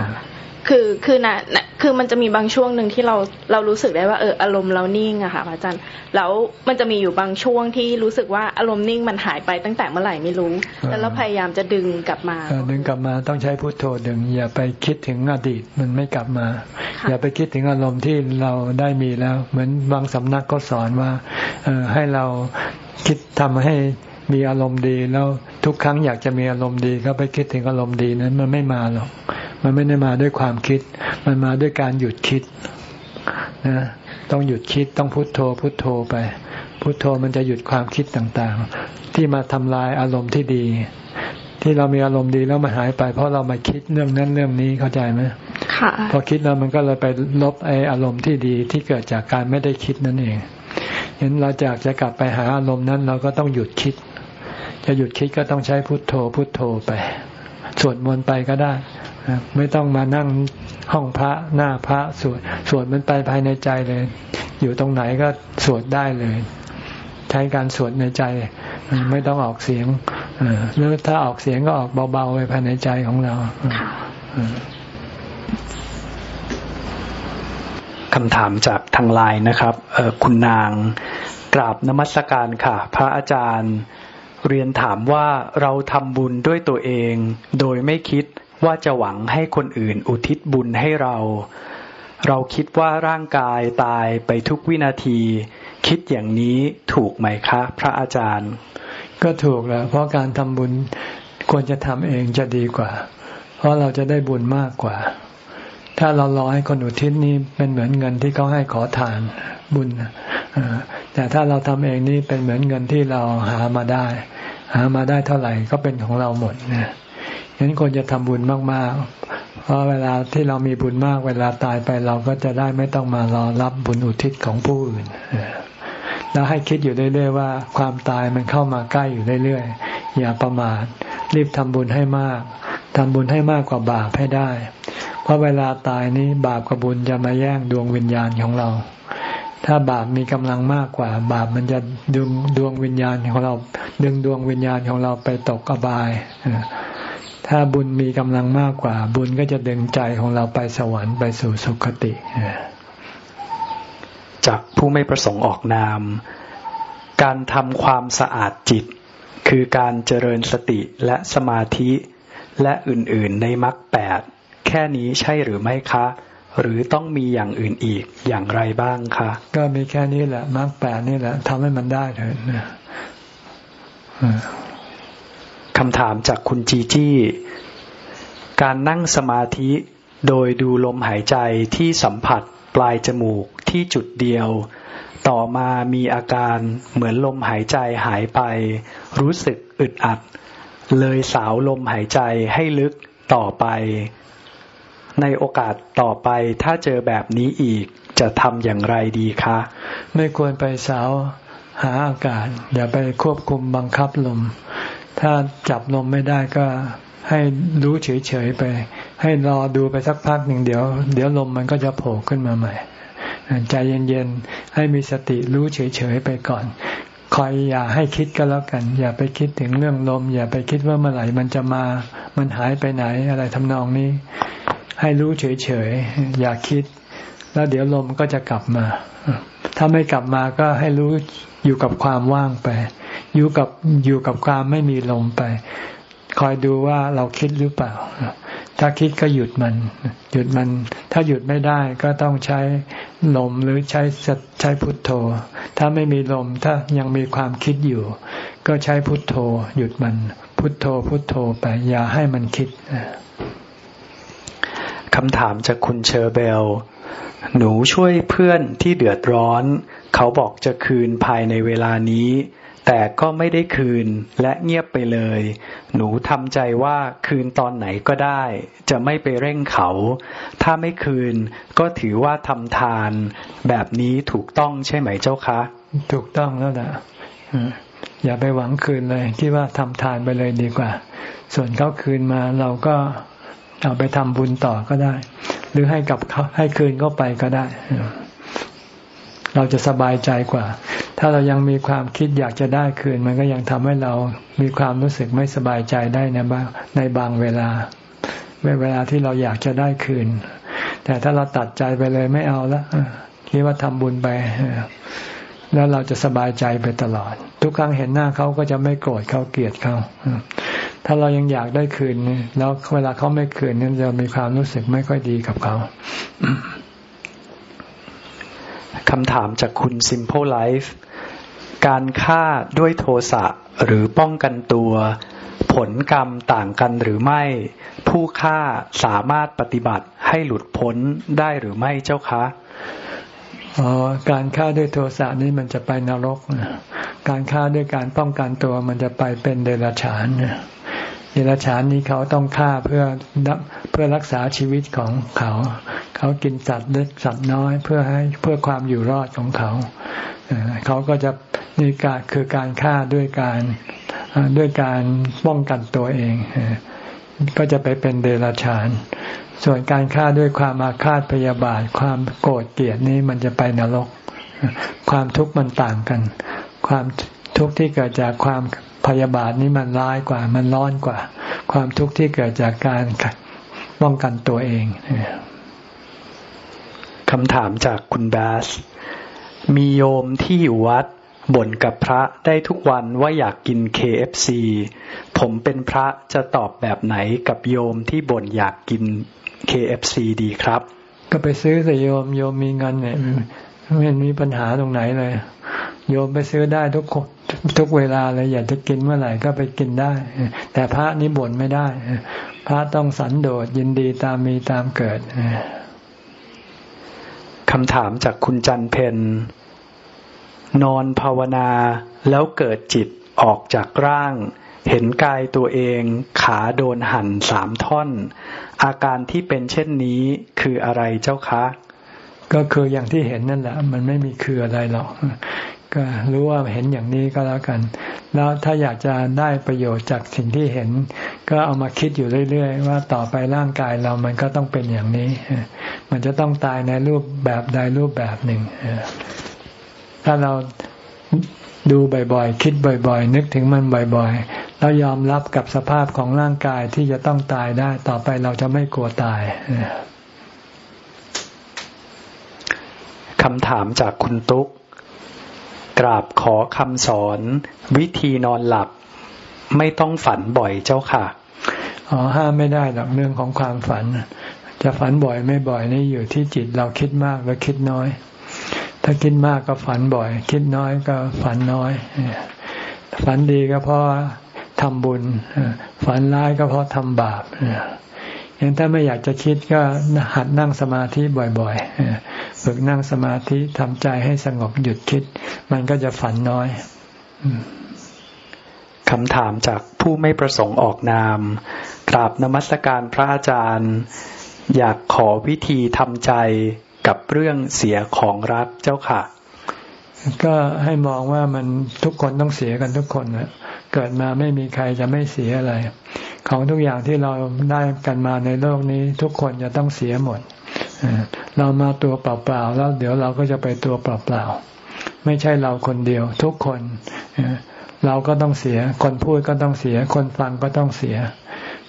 คือคือนะคือมันจะมีบางช่วงหนึ่งที่เราเรารู้สึกได้ว่าเอออารมณ์เรานิ่งอะค่ะอาจารย์แล้วมันจะมีอยู่บางช่วงที่รู้สึกว่าอารมณ์นิ่งมันหายไปตั้งแต่เมื่อไหร่ไม่รู้แล้วเราพยายามจะดึงกลับมาดึงกลับมาต้องใช้พุทโธดึง อย่าไปคิดถึงอดีตมันไม่กลับมา อย่าไปคิดถึงอารมณ์ที่เราได้มีแล้ว เหมือนบางสำนักก็สอนว่าเออให้เราคิดทำให้มีอารมณ์ดีแล้วทุกครั้งอยากจะมีอารมณ์ดีก็ไปคิดถึงอารมณ์ดีนั้นมันไม่มาหรอก มันไม่ได้มาด้วยความคิด มันมาด้วยการหยุดคิดนะต้องหยุดคิดต้องพุโทโธ พุโทโธไป พุโทโธมันจะหยุดความคิดต่างๆ ที่มาทำลายอารมณ์ที่ดี ที่เรามีอารมณ์ดีแล้วมันหายไป เพราะเรามาคิดเรื่องนั้นเรื่องนี้เข้าใจไหมค่ะพอคิดแล้วมันก็เลยไปลบไออารมณ์ที่ดีที่เกิดจากการไม่ได้คิดนั่นเองเห็นเราจากจะกลับไปหาอารมณ์นั้น เราก็ต้องหยุดคิด จะหยุดคิดก็ต้องใช้พุทโธ พุทโธไปสวดมนต์ไปก็ได้ ไม่ต้องมานั่งห้องพระหน้าพระสวดสวดมันไปภายในใจเลย อยู่ตรงไหนก็สวดได้เลย ใช้การสวดในใจ ไม่ต้องออกเสียงหรือถ้าออกเสียงก็ออกเบาๆไปภายในใจของเราคำถามจากทางไลน์นะครับคุณนางกราบนมัสการค่ะ พระอาจารย์ เรียนถามว่าเราทำบุญด้วยตัวเอง โดยไม่คิด ว่าจะหวังให้คนอื่นอุทิศบุญให้เรา เราคิดว่าร่างกายตายไปทุกวินาที คิดอย่างนี้ถูกไหมคะ พระอาจารย์ ก็ถูกแล้ว เพราะการทำบุญควรจะทำเองจะดีกว่า เพราะเราจะได้บุญมากกว่า ถ้าเรารอให้คนอุทิศนี่เป็นเหมือนเงินที่เขาให้ขอทานบุญแต่ถ้าเราทำเองนี่เป็นเหมือนเงินที่เราหามาได้ หามาได้เท่าไหร่ก็เป็นของเราหมดนี่ย ฉะนั้นควรจะทำบุญมากๆ เพราะเวลาที่เรามีบุญมาก เวลาตายไปเราก็จะได้ไม่ต้องมารอรับบุญอุทิศของผู้อื่นแล้วให้คิดอยู่เรื่อยๆว่า ความตายมันเข้ามาใกล้อยู่เรื่อยๆอย่าประมาทรีบทำบุญให้มากทำบุญให้มากกว่าบาปให้ได้ เพราะเวลาตายนี้บาปกับบุญจะมาแย่งดวงวิญญาณของเรา ถ้าบาปมีกำลังมากกว่า บาปมันจะดึงดวงวิญญาณของเรา ดึงดวงวิญญาณของเราไปตกอบาย ถ้าบุญมีกำลังมากกว่า บุญก็จะดึงใจของเราไปสวรรค์ไปสู่สุคติ จากผู้ไม่ประสงค์ออกนาม การทำความสะอาดจิต คือการเจริญสติและสมาธิและอื่นๆในมรรคแปดแค่นี้ใช่หรือไม่คะ หรือต้องมีอย่างอื่นอีกอย่างไรบ้างคะ ก็มีแค่นี้แหละมรรคแปดนี่แหละทำให้มันได้เถอะ คำถามจากคุณจีจี้ การนั่งสมาธิโดยดูลมหายใจที่สัมผัสปลายจมูกที่จุดเดียว ต่อมามีอาการเหมือนลมหายใจหายไป รู้สึกอึดอัด เลยสาวลมหายใจให้ลึกต่อไป ในโอกาสต่อไปถ้าเจอแบบนี้อีกจะทำอย่างไรดีคะ ไม่ควรไปสาวหาอากาศ อย่าไปควบคุมบังคับลม ถ้าจับลมไม่ได้ก็ให้รู้เฉยๆไป ให้รอดูไปสักพักหนึ่งเดี๋ยว เดี๋ยวลมมันก็จะโผล่ขึ้นมาใหม่ ใจเย็นๆ ให้มีสติรู้เฉยๆไปก่อน คอยอย่าให้คิดก็แล้วกัน อย่าไปคิดถึงเรื่องลม อย่าไปคิดว่าเมื่อไหร่มันจะมา มันหายไปไหนอะไรทำนองนี้ ให้รู้เฉยๆ อย่าคิด แล้วเดี๋ยวลมก็จะกลับมา ถ้าไม่กลับมาก็ให้รู้อยู่กับความว่างไป อยู่กับอยู่กับความไม่มีลมไป คอยดูว่าเราคิดหรือเปล่า ถ้าคิดก็หยุดมัน หยุดมัน ถ้าหยุดไม่ได้ก็ต้องใช้ลมหรือใช้ใช้พุทโธ ถ้าไม่มีลมถ้ายังมีความคิดอยู่ ก็ใช้พุทโธ หยุดมัน พุทโธพุทโธไปอย่าให้มันคิดคำถามจากคุณเชอร์เบล หนูช่วยเพื่อนที่เดือดร้อน เขาบอกจะคืนภายในเวลานี้ แต่ก็ไม่ได้คืนและเงียบไปเลย หนูทำใจว่าคืนตอนไหนก็ได้ จะไม่ไปเร่งเขา ถ้าไม่คืนก็ถือว่าทำทาน แบบนี้ถูกต้องใช่ไหมเจ้าคะ ถูกต้องแล้วนะอย่าไปหวังคืนเลย คิดว่าทำทานไปเลยดีกว่า ส่วนเขาคืนมาเราก็เอาไปทำบุญต่อก็ได้ หรือให้กับเขาให้คืนเขาไปก็ได้ เราจะสบายใจกว่า ถ้าเรายังมีความคิดอยากจะได้คืน มันก็ยังทำให้เรามีความรู้สึกไม่สบายใจได้ในบางในบางเวลาเวลาที่เราอยากจะได้คืน แต่ถ้าเราตัดใจไปเลยไม่เอาละคิดว่าทำบุญไปแล้วเราจะสบายใจไปตลอด ทุกครั้งเห็นหน้าเขาก็จะไม่โกรธเขาเกลียดเขาถ้าเรายังอยากได้คืนแล้วเวลาเขาไม่คืนนั้นจะมีความรู้สึกไม่ค่อยดีกับเขาคำถามจากคุณ Simple Life การฆ่าด้วยโทสะหรือป้องกันตัว ผลกรรมต่างกันหรือไม่ ผู้ฆ่าสามารถปฏิบัติให้หลุดพ้นได้หรือไม่เจ้าคะอ๋อการฆ่าด้วยโทสะนี่มันจะไปนรก การฆ่าด้วยการป้องกันตัวมันจะไปเป็นเดรัจฉาน เดรัจฉานนี้เขาต้องฆ่าเพื่อเพื่อรักษาชีวิตของเขา เขากินสัตว์เล็กสัตว์น้อย เพื่อให้เพื่อความอยู่รอดของเขาเขาก็จะนี่การคือการฆ่าด้วยการด้วยการป้องกันตัวเองก็จะไปเป็นเดรัจฉาน ส่วนการฆ่าด้วยความอาฆาตพยาบาท ความโกรธเกลียดนี้มันจะไปนรก ความทุกข์มันต่างกัน ความทุกข์ที่เกิดจากความ พยาบาทนี้มันร้ายกว่า มันร้อนกว่า ความทุกข์ที่เกิดจากการป้องกันตัวเองคำถามจากคุณบาส มีโยมที่อยู่วัดบ่นกับพระได้ทุกวันว่าอยากกิน KFC ผมเป็นพระจะตอบแบบไหนกับโยมที่บ่นอยากกิน KFC ดีครับ ก็ไปซื้อสิโยมโยมมีเงินเนี่ยไม่มีปัญหาตรงไหนเลย โยมไปซื้อได้ทุกทุกเวลาเลยอยากจะกินเมื่อไหร่ก็ไปกินได้ แต่พระนี่บ่นไม่ได้ พระต้องสันโดษยินดีตามมีตามเกิดคำถามจากคุณจันเพนนอนภาวนาแล้วเกิดจิตออกจากร่าง เห็นกายตัวเองขาโดนหั่นสามท่อน อาการที่เป็นเช่นนี้คืออะไรเจ้าคะ ก็คืออย่างที่เห็นนั่นแหละ มันไม่มีคืออะไรหรอก ก็รู้ว่าเห็นอย่างนี้ก็แล้วกัน แล้วถ้าอยากจะได้ประโยชน์จากสิ่งที่เห็น ก็เอามาคิดอยู่เรื่อย ๆ ว่าต่อไปร่างกายเรามันก็ต้องเป็นอย่างนี้ มันจะต้องตายในรูปแบบใดรูปแบบหนึ่งถ้าเราดูบ่อยๆ คิดบ่อยๆ นึกถึงมันบ่อยๆ แล้วยอมรับกับสภาพของร่างกายที่จะต้องตายได้ ต่อไปเราจะไม่กลัวตายคำถามจากคุณตุ๊ก กราบขอคำสอน วิธีนอนหลับ ไม่ต้องฝันบ่อยเจ้าค่ะอ๋อห้ามไม่ได้หรอกเรื่องของความฝัน จะฝันบ่อยไม่บ่อยนี่อยู่ที่จิตเราคิดมากหรือคิดน้อย ถ้าคิดมากก็ฝันบ่อย คิดน้อยก็ฝันน้อย ฝันดีก็เพราะทำบุญ ฝันร้ายก็เพราะทำบาป ย่างถ้าไม่อยากจะคิดก็หัดนั่งสมาธิบ่อยๆฝึกนั่งสมาธิทำใจให้สงบหยุดคิด มันก็จะฝันน้อยคำถามจากผู้ไม่ประสงค์ออกนามกราบนมัสการพระอาจารย์ อยากขอวิธีทำใจกับเรื่องเสียของรักเจ้าค่ะ ก็ให้มองว่ามันทุกคนต้องเสียกันทุกคนนะเกิดมาไม่มีใครจะไม่เสียอะไร ของทุกอย่างที่เราได้กันมาในโลกนี้ ทุกคนจะต้องเสียหมด เรามาตัวเปล่าๆแล้วเดี๋ยวเราก็จะไปตัวเปล่าๆไม่ใช่เราคนเดียว ทุกคนเราก็ต้องเสีย คนพูดก็ต้องเสีย คนฟังก็ต้องเสีย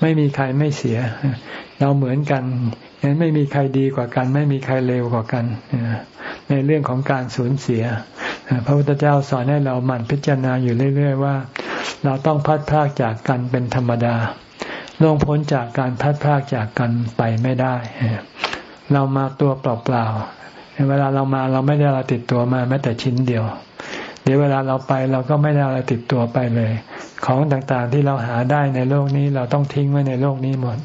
ไม่มีใครไม่เสีย เราเหมือนกันฉะนั้นไม่มีใครดีกว่ากัน ไม่มีใครเลวกว่ากันในเรื่องของการสูญเสียพระพุทธเจ้าสอนให้เราหมั่นพิจารณาอยู่เรื่อย ๆ ว่า เราต้องพัดพากจากกันเป็นธรรมดา ล่วงพ้นจากการพัดพากจากกันไปไม่ได้ เรามาตัวเปล่าๆเวลาเรามาเราไม่ได้เราติดตัวมาแม้แต่ชิ้นเดียว เดี๋ยวเวลาเราไปเราก็ไม่ได้อะไรติดตัวไปเลย ของต่างๆที่เราหาได้ในโลกนี้เราต้องทิ้งไว้ในโลกนี้หมด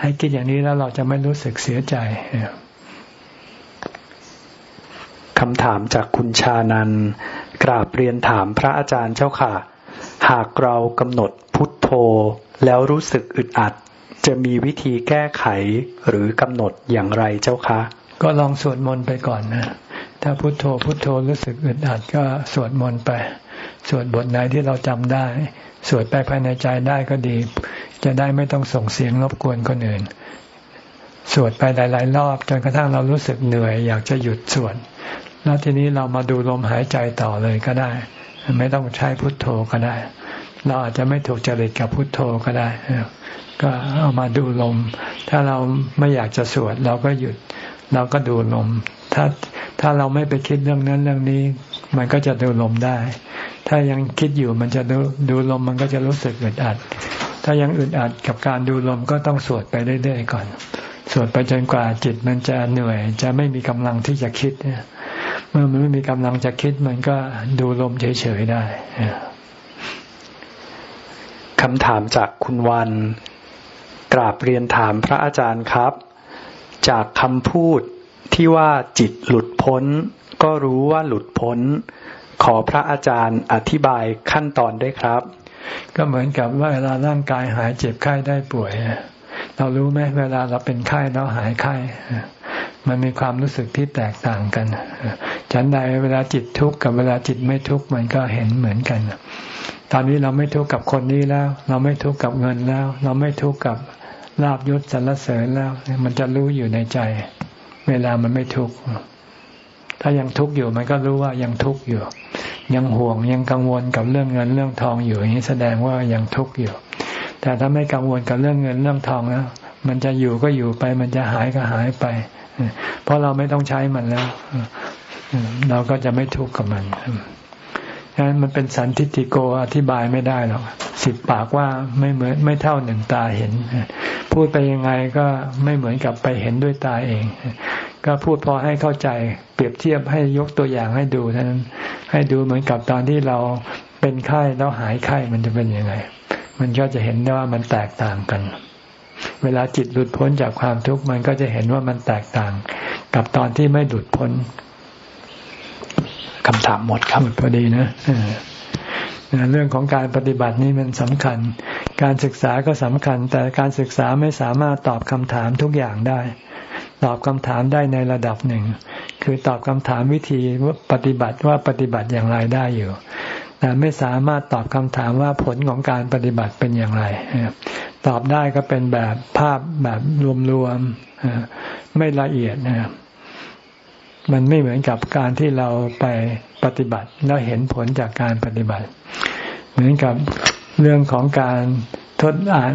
ให้คิดอย่างนี้แล้วเราจะไม่รู้สึกเสียใจคำถามจากคุณชานันกราบเรียนถามพระอาจารย์เจ้าค่ะ หากเรากำหนด พุทโธ แล้วรู้สึกอึดอัด จะมีวิธีแก้ไขหรือกำหนดอย่างไรเจ้าคะ ก็ลองสวดมนต์ไปก่อนนะ ถ้าพุทโธพุทโธรู้สึกอึดอัดก็สวดมนต์ไป สวดบทไหนที่เราจำได้ สวดไปภายในใจได้ก็ดี จะได้ไม่ต้องส่งเสียงรบกวนคนอื่น สวดไปหลาย ๆ รอบจนกระทั่งเรารู้สึกเหนื่อยอยากจะหยุดสวดแล้วทีนี้เรามาดูลมหายใจต่อเลยก็ได้ ไม่ต้องใช้พุทโธก็ได้ เราอาจจะไม่ถูกจริตกับพุทโธก็ได้ ก็เอามาดูลม ถ้าเราไม่อยากจะสวด เราก็หยุด เราก็ดูลม ถ้าถ้าเราไม่ไปคิดเรื่องนั้นเรื่องนี้ มันก็จะดูลมได้ ถ้ายังคิดอยู่มันจะดูดูลมมันก็จะรู้สึกอึดอัด ถ้ายังอึดอัดกับการดูลมก็ต้องสวดไปเรื่อยๆก่อน สวดไปจนกว่าจิตมันจะเหนื่อย จะไม่มีกำลังที่จะคิดเนี่ยเมื่อมันไม่มีกำลังจะคิดมันก็ดูลมเฉยๆได้ คำถามจากคุณวัน กราบเรียนถามพระอาจารย์ครับ จากคำพูดที่ว่าจิตหลุดพ้น ก็รู้ว่าหลุดพ้น ขอพระอาจารย์อธิบายขั้นตอนด้วยครับ ก็เหมือนกับว่าเวลาร่างกายหายเจ็บไข้ได้ป่วย เรารู้ไหมเวลาเราเป็นไข้แล้วหายไข้มันมีความรู้สึกที่แตกต่างกันฉันใดเวลาจิตทุกข์กับเวลาจิตไม่ทุกข์มันก็เห็นเหมือนกัน ตอนนี้เราไม่ทุกข์กับคนนี้แล้ว เราไม่ทุกข์กับเงินแล้ว เราไม่ทุกข์กับลาบยศสรรเสริญแล้ว มันจะรู้อยู่ในใจ เวลามันไม่ทุกข์ถ้ายังทุกข์อยู่มันก็รู้ว่ายังทุกข์อยู่ ยังห่วงยังกังวลกับเรื่องเงินเรื่องทองอยู่อย่างนี้แสดงว่ายังทุกข์อยู่ แต่ถ้าไม่กังวลกับเรื่องเงินเรื่องทองแล้วมันจะอยู่ก็อยู่ไป มันจะหายก็หายไป เพราะเราไม่ต้องใช้มันแล้ว เราก็จะไม่ทุกข์กับมัน ฉะนั้นมันเป็นสันทิติโกอธิบายไม่ได้หรอกสิบปากว่าไม่เหมือนไม่เท่าหนึ่งตาเห็น พูดไปยังไงก็ไม่เหมือนกับไปเห็นด้วยตาเอง ก็พูดพอให้เข้าใจเปรียบเทียบให้ยกตัวอย่างให้ดูเท่านั้น ให้ดูเหมือนกับตอนที่เราเป็นไข้แล้วหายไข้มันจะเป็นยังไง มันก็จะเห็นได้ว่ามันแตกต่างกัน เวลาจิตหลุดพ้นจากความทุกข์มันก็จะเห็นว่ามันแตกต่าง กับตอนที่ไม่หลุดพ้น คำถามหมดครับหมดพอดีนะเรื่องของการปฏิบัตินี่มันสำคัญ การศึกษาก็สำคัญ แต่การศึกษาไม่สามารถตอบคำถามทุกอย่างได้ ตอบคำถามได้ในระดับหนึ่ง คือตอบคำถามวิธีว่าปฏิบัติว่าปฏิบัติอย่างไรได้อยู่ แต่ไม่สามารถตอบคำถามว่าผลของการปฏิบัติเป็นอย่างไร ตอบได้ก็เป็นแบบภาพแบบรวมๆไม่ละเอียดนะครับ มันไม่เหมือนกับการที่เราไปปฏิบัติ แล้วเห็นผลจากการปฏิบัติ เหมือนกับเรื่องของการทดอ่าน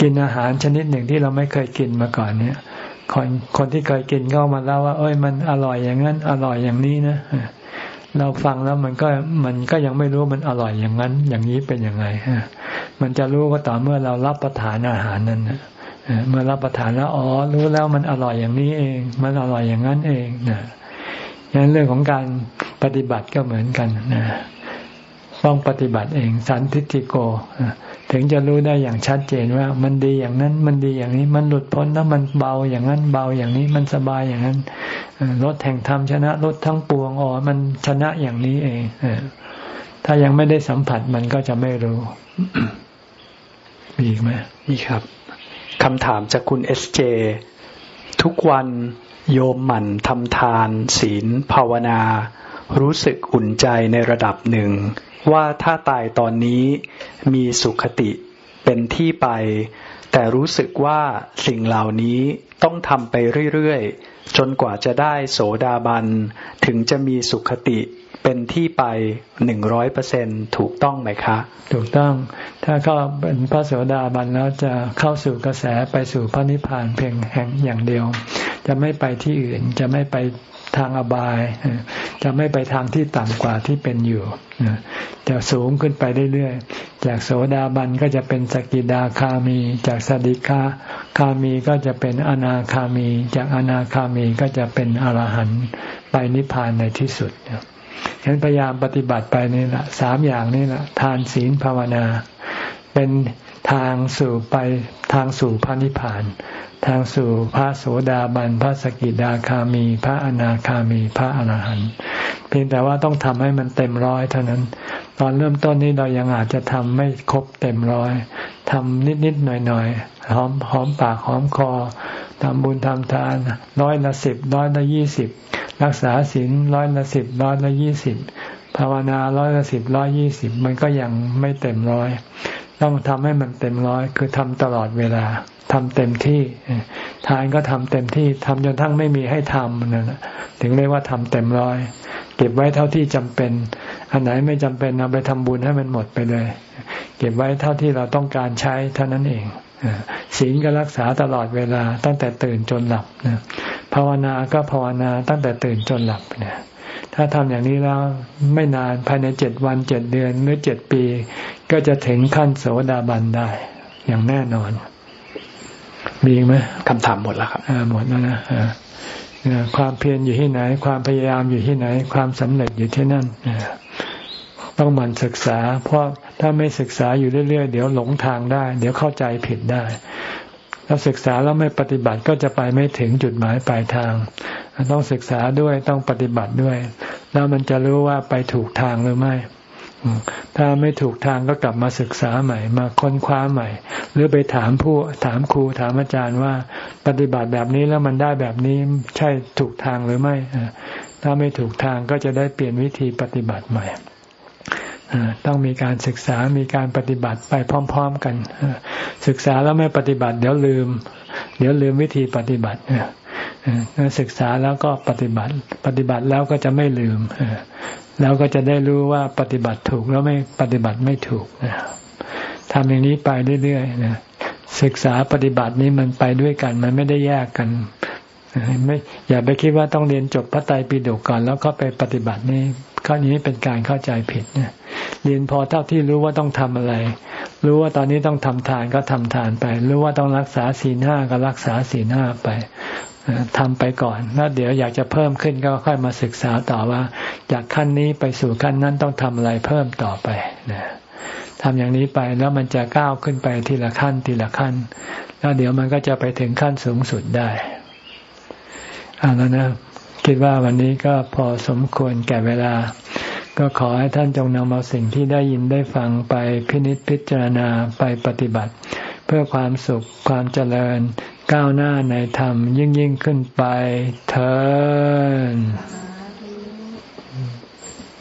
กินอาหารชนิดหนึ่งที่เราไม่เคยกินมาก่อนเนี่ยคนคนที่เคยกินก็มาเล่าว่า เอ้ยมันอร่อยอย่างนั้น อร่อยอย่างนี้นะเราฟังแล้วมันก็มันก็ยังไม่รู้มันอร่อยอย่างนั้น อย่างนี้เป็นยังไงมันจะรู้ก็ต่อเมื่อเรารับประทานอาหารนั้นเมื่อรับประทานแล้วอ๋อรู้แล้วมันอร่อยอย่างนี้เอง มันอร่อยอย่างนั้นเองนะ อย่างเรื่องของการปฏิบัติก็เหมือนกันนะต้องปฏิบัติเองสันทิติโก ถึงจะรู้ได้อย่างชัดเจนว่า มันดีอย่างนั้นมันดีอย่างนี้ มันหลุดพ้นแล้วมันเบาอย่างนั้นเบาอย่างนี้มันสบายอย่างนั้นรถแห่งธรรมชนะรถทั้งปวงอ๋อมันชนะอย่างนี้เองถ้ายังไม่ได้สัมผัสมันก็จะไม่รู้มีอีกไหมมีครับคำถามจากคุณเอสเจ ทุกวัน โยมหมั่นทำทาน ศีล ภาวนา รู้สึกอุ่นใจในระดับหนึ่ง ว่าถ้าตายตอนนี้มีสุขติเป็นที่ไป แต่รู้สึกว่าสิ่งเหล่านี้ต้องทำไปเรื่อยๆ จนกว่าจะได้โสดาบัน ถึงจะมีสุขติ เป็นที่ไปหนึ่งร้อยเปอร์เซ็นถูกต้องไหมคะ ถูกต้อง ถ้าเขาเป็นพระโสดาบันแล้วจะเข้าสู่กระแสไปสู่พระนิพพานเพียงแห่งอย่างเดียว จะไม่ไปที่อื่น จะไม่ไปทางอบาย จะไม่ไปทางที่ต่ำกว่าที่เป็นอยู่ จะสูงขึ้นไปเรื่อยๆ จากโสดาบันก็จะเป็นสกิดาคามี จากสดิกาคามีก็จะเป็นอนาคามี จากอนาคามีก็จะเป็นอรหันต์ไปนิพพานในที่สุด ฉะนั้นพยายามปฏิบัติไปนี่แหละสามอย่างนี่แหละทานศีลภาวนา เป็นทางสู่ไปทางสู่พระนิพพาน ทางสู่พระโสดาบันพระสกิดาคามี พระอนาคามี พระอรหันต์เพียงแต่ว่าต้องทำให้มันเต็มร้อยเท่านั้น ตอนเริ่มต้นนี้เรายังอาจจะทำไม่ครบเต็มร้อยทำนิดๆหน่อยๆหอมหอมปากหอมคอทำบุญทำทานร้อยละสิบร้อยละยี่สิบ รักษาศีลร้อยละสิบร้อยละยี่สิบภาวนาร้อยละสิบร้อยยี่สิบมันก็ยังไม่เต็มร้อย ต้องทำให้มันเต็มร้อย คือทำตลอดเวลาทำเต็มที่ ทานก็ทำเต็มที่ทำจนทั้งไม่มีให้ทำนั่นถึงเรียกว่าทำเต็มร้อย เก็บไว้เท่าที่จำเป็น อันไหนไม่จำเป็นเอาไปทำบุญให้มันหมดไปเลย เก็บไว้เท่าที่เราต้องการใช้เท่านั้นเอง ศีลก็รักษาตลอดเวลาตั้งแต่ตื่นจนหลับภาวนาก็ภาวนาตั้งแต่ตื่นจนหลับเนี่ยถ้าทำอย่างนี้แล้วไม่นานภายในเจ็ดวันเจ็ดเดือนหรือเจ็ดปี ก็จะถึงขั้นโสดาบันได้ อย่างแน่นอน มีไหมคำถามหมดแล้วครับหมดแล้วนะความเพียรอยู่ที่ไหน ความพยายามอยู่ที่ไหน ความสำเร็จอยู่ที่นั่นต้องมันศึกษา เพราะ ถ้าไม่ศึกษาอยู่เรื่อยๆ เดี๋ยวหลงทางได้ เดี๋ยวเข้าใจผิดได้ถ้าศึกษาแล้วไม่ปฏิบัติก็จะไปไม่ถึงจุดหมายปลายทาง ต้องศึกษาด้วยต้องปฏิบัติด้วย แล้วมันจะรู้ว่าไปถูกทางหรือไม่ ถ้าไม่ถูกทางก็กลับมาศึกษาใหม่ มาค้นคว้าใหม่ หรือไปถามผู้ถามครูถามอาจารย์ว่า ปฏิบัติแบบนี้แล้วมันได้แบบนี้ใช่ถูกทางหรือไม่ ถ้าไม่ถูกทางก็จะได้เปลี่ยนวิธีปฏิบัติใหม่ ต้องมีการศึกษามีการปฏิบัติไปพร้อม ๆ กัน ศึกษาแล้วไม่ปฏิบัติ เดี๋ยวลืม เดี๋ยวลืมวิธีปฏิบัติศึกษาแล้วก็ปฏิบัติ ปฏิบัติแล้วก็จะไม่ลืมแล้วก็จะได้รู้ว่าปฏิบัติถูกแล้วไม่ปฏิบัติไม่ถูกทำอย่างนี้ไปเรื่อยๆนะศึกษาปฏิบัตินี้มันไปด้วยกัน มันไม่ได้แยกกันไม่อย่าไปคิดว่าต้องเรียนจบพระไตรปิฎกก่อนแล้วก็ไปปฏิบัตินี่ ข้อนี้เป็นการเข้าใจผิดเนี่ยเรียนพอเท่าที่รู้ว่าต้องทำอะไร รู้ว่าตอนนี้ต้องทำทานก็ทำทานไป รู้ว่าต้องรักษาศีลห้าก็รักษาศีลห้าไปทำไปก่อนแล้วเดี๋ยวอยากจะเพิ่มขึ้นก็ค่อยมาศึกษาต่อว่า จากขั้นนี้ไปสู่ขั้นนั้นต้องทำอะไรเพิ่มต่อไปนะทำอย่างนี้ไปแล้วมันจะก้าวขึ้นไปทีละขั้นทีละขั้น แล้วเดี๋ยวมันก็จะไปถึงขั้นสูงสุดได้อาแล้วนะ คิดว่าวันนี้ก็พอสมควรแก่เวลา ก็ขอให้ท่านจงนำเอาสิ่งที่ได้ยินได้ฟังไปพินิจพิจารณาไปปฏิบัติ เพื่อความสุขความเจริญก้าวหน้าในธรรมยิ่งยิ่งขึ้นไปเถิด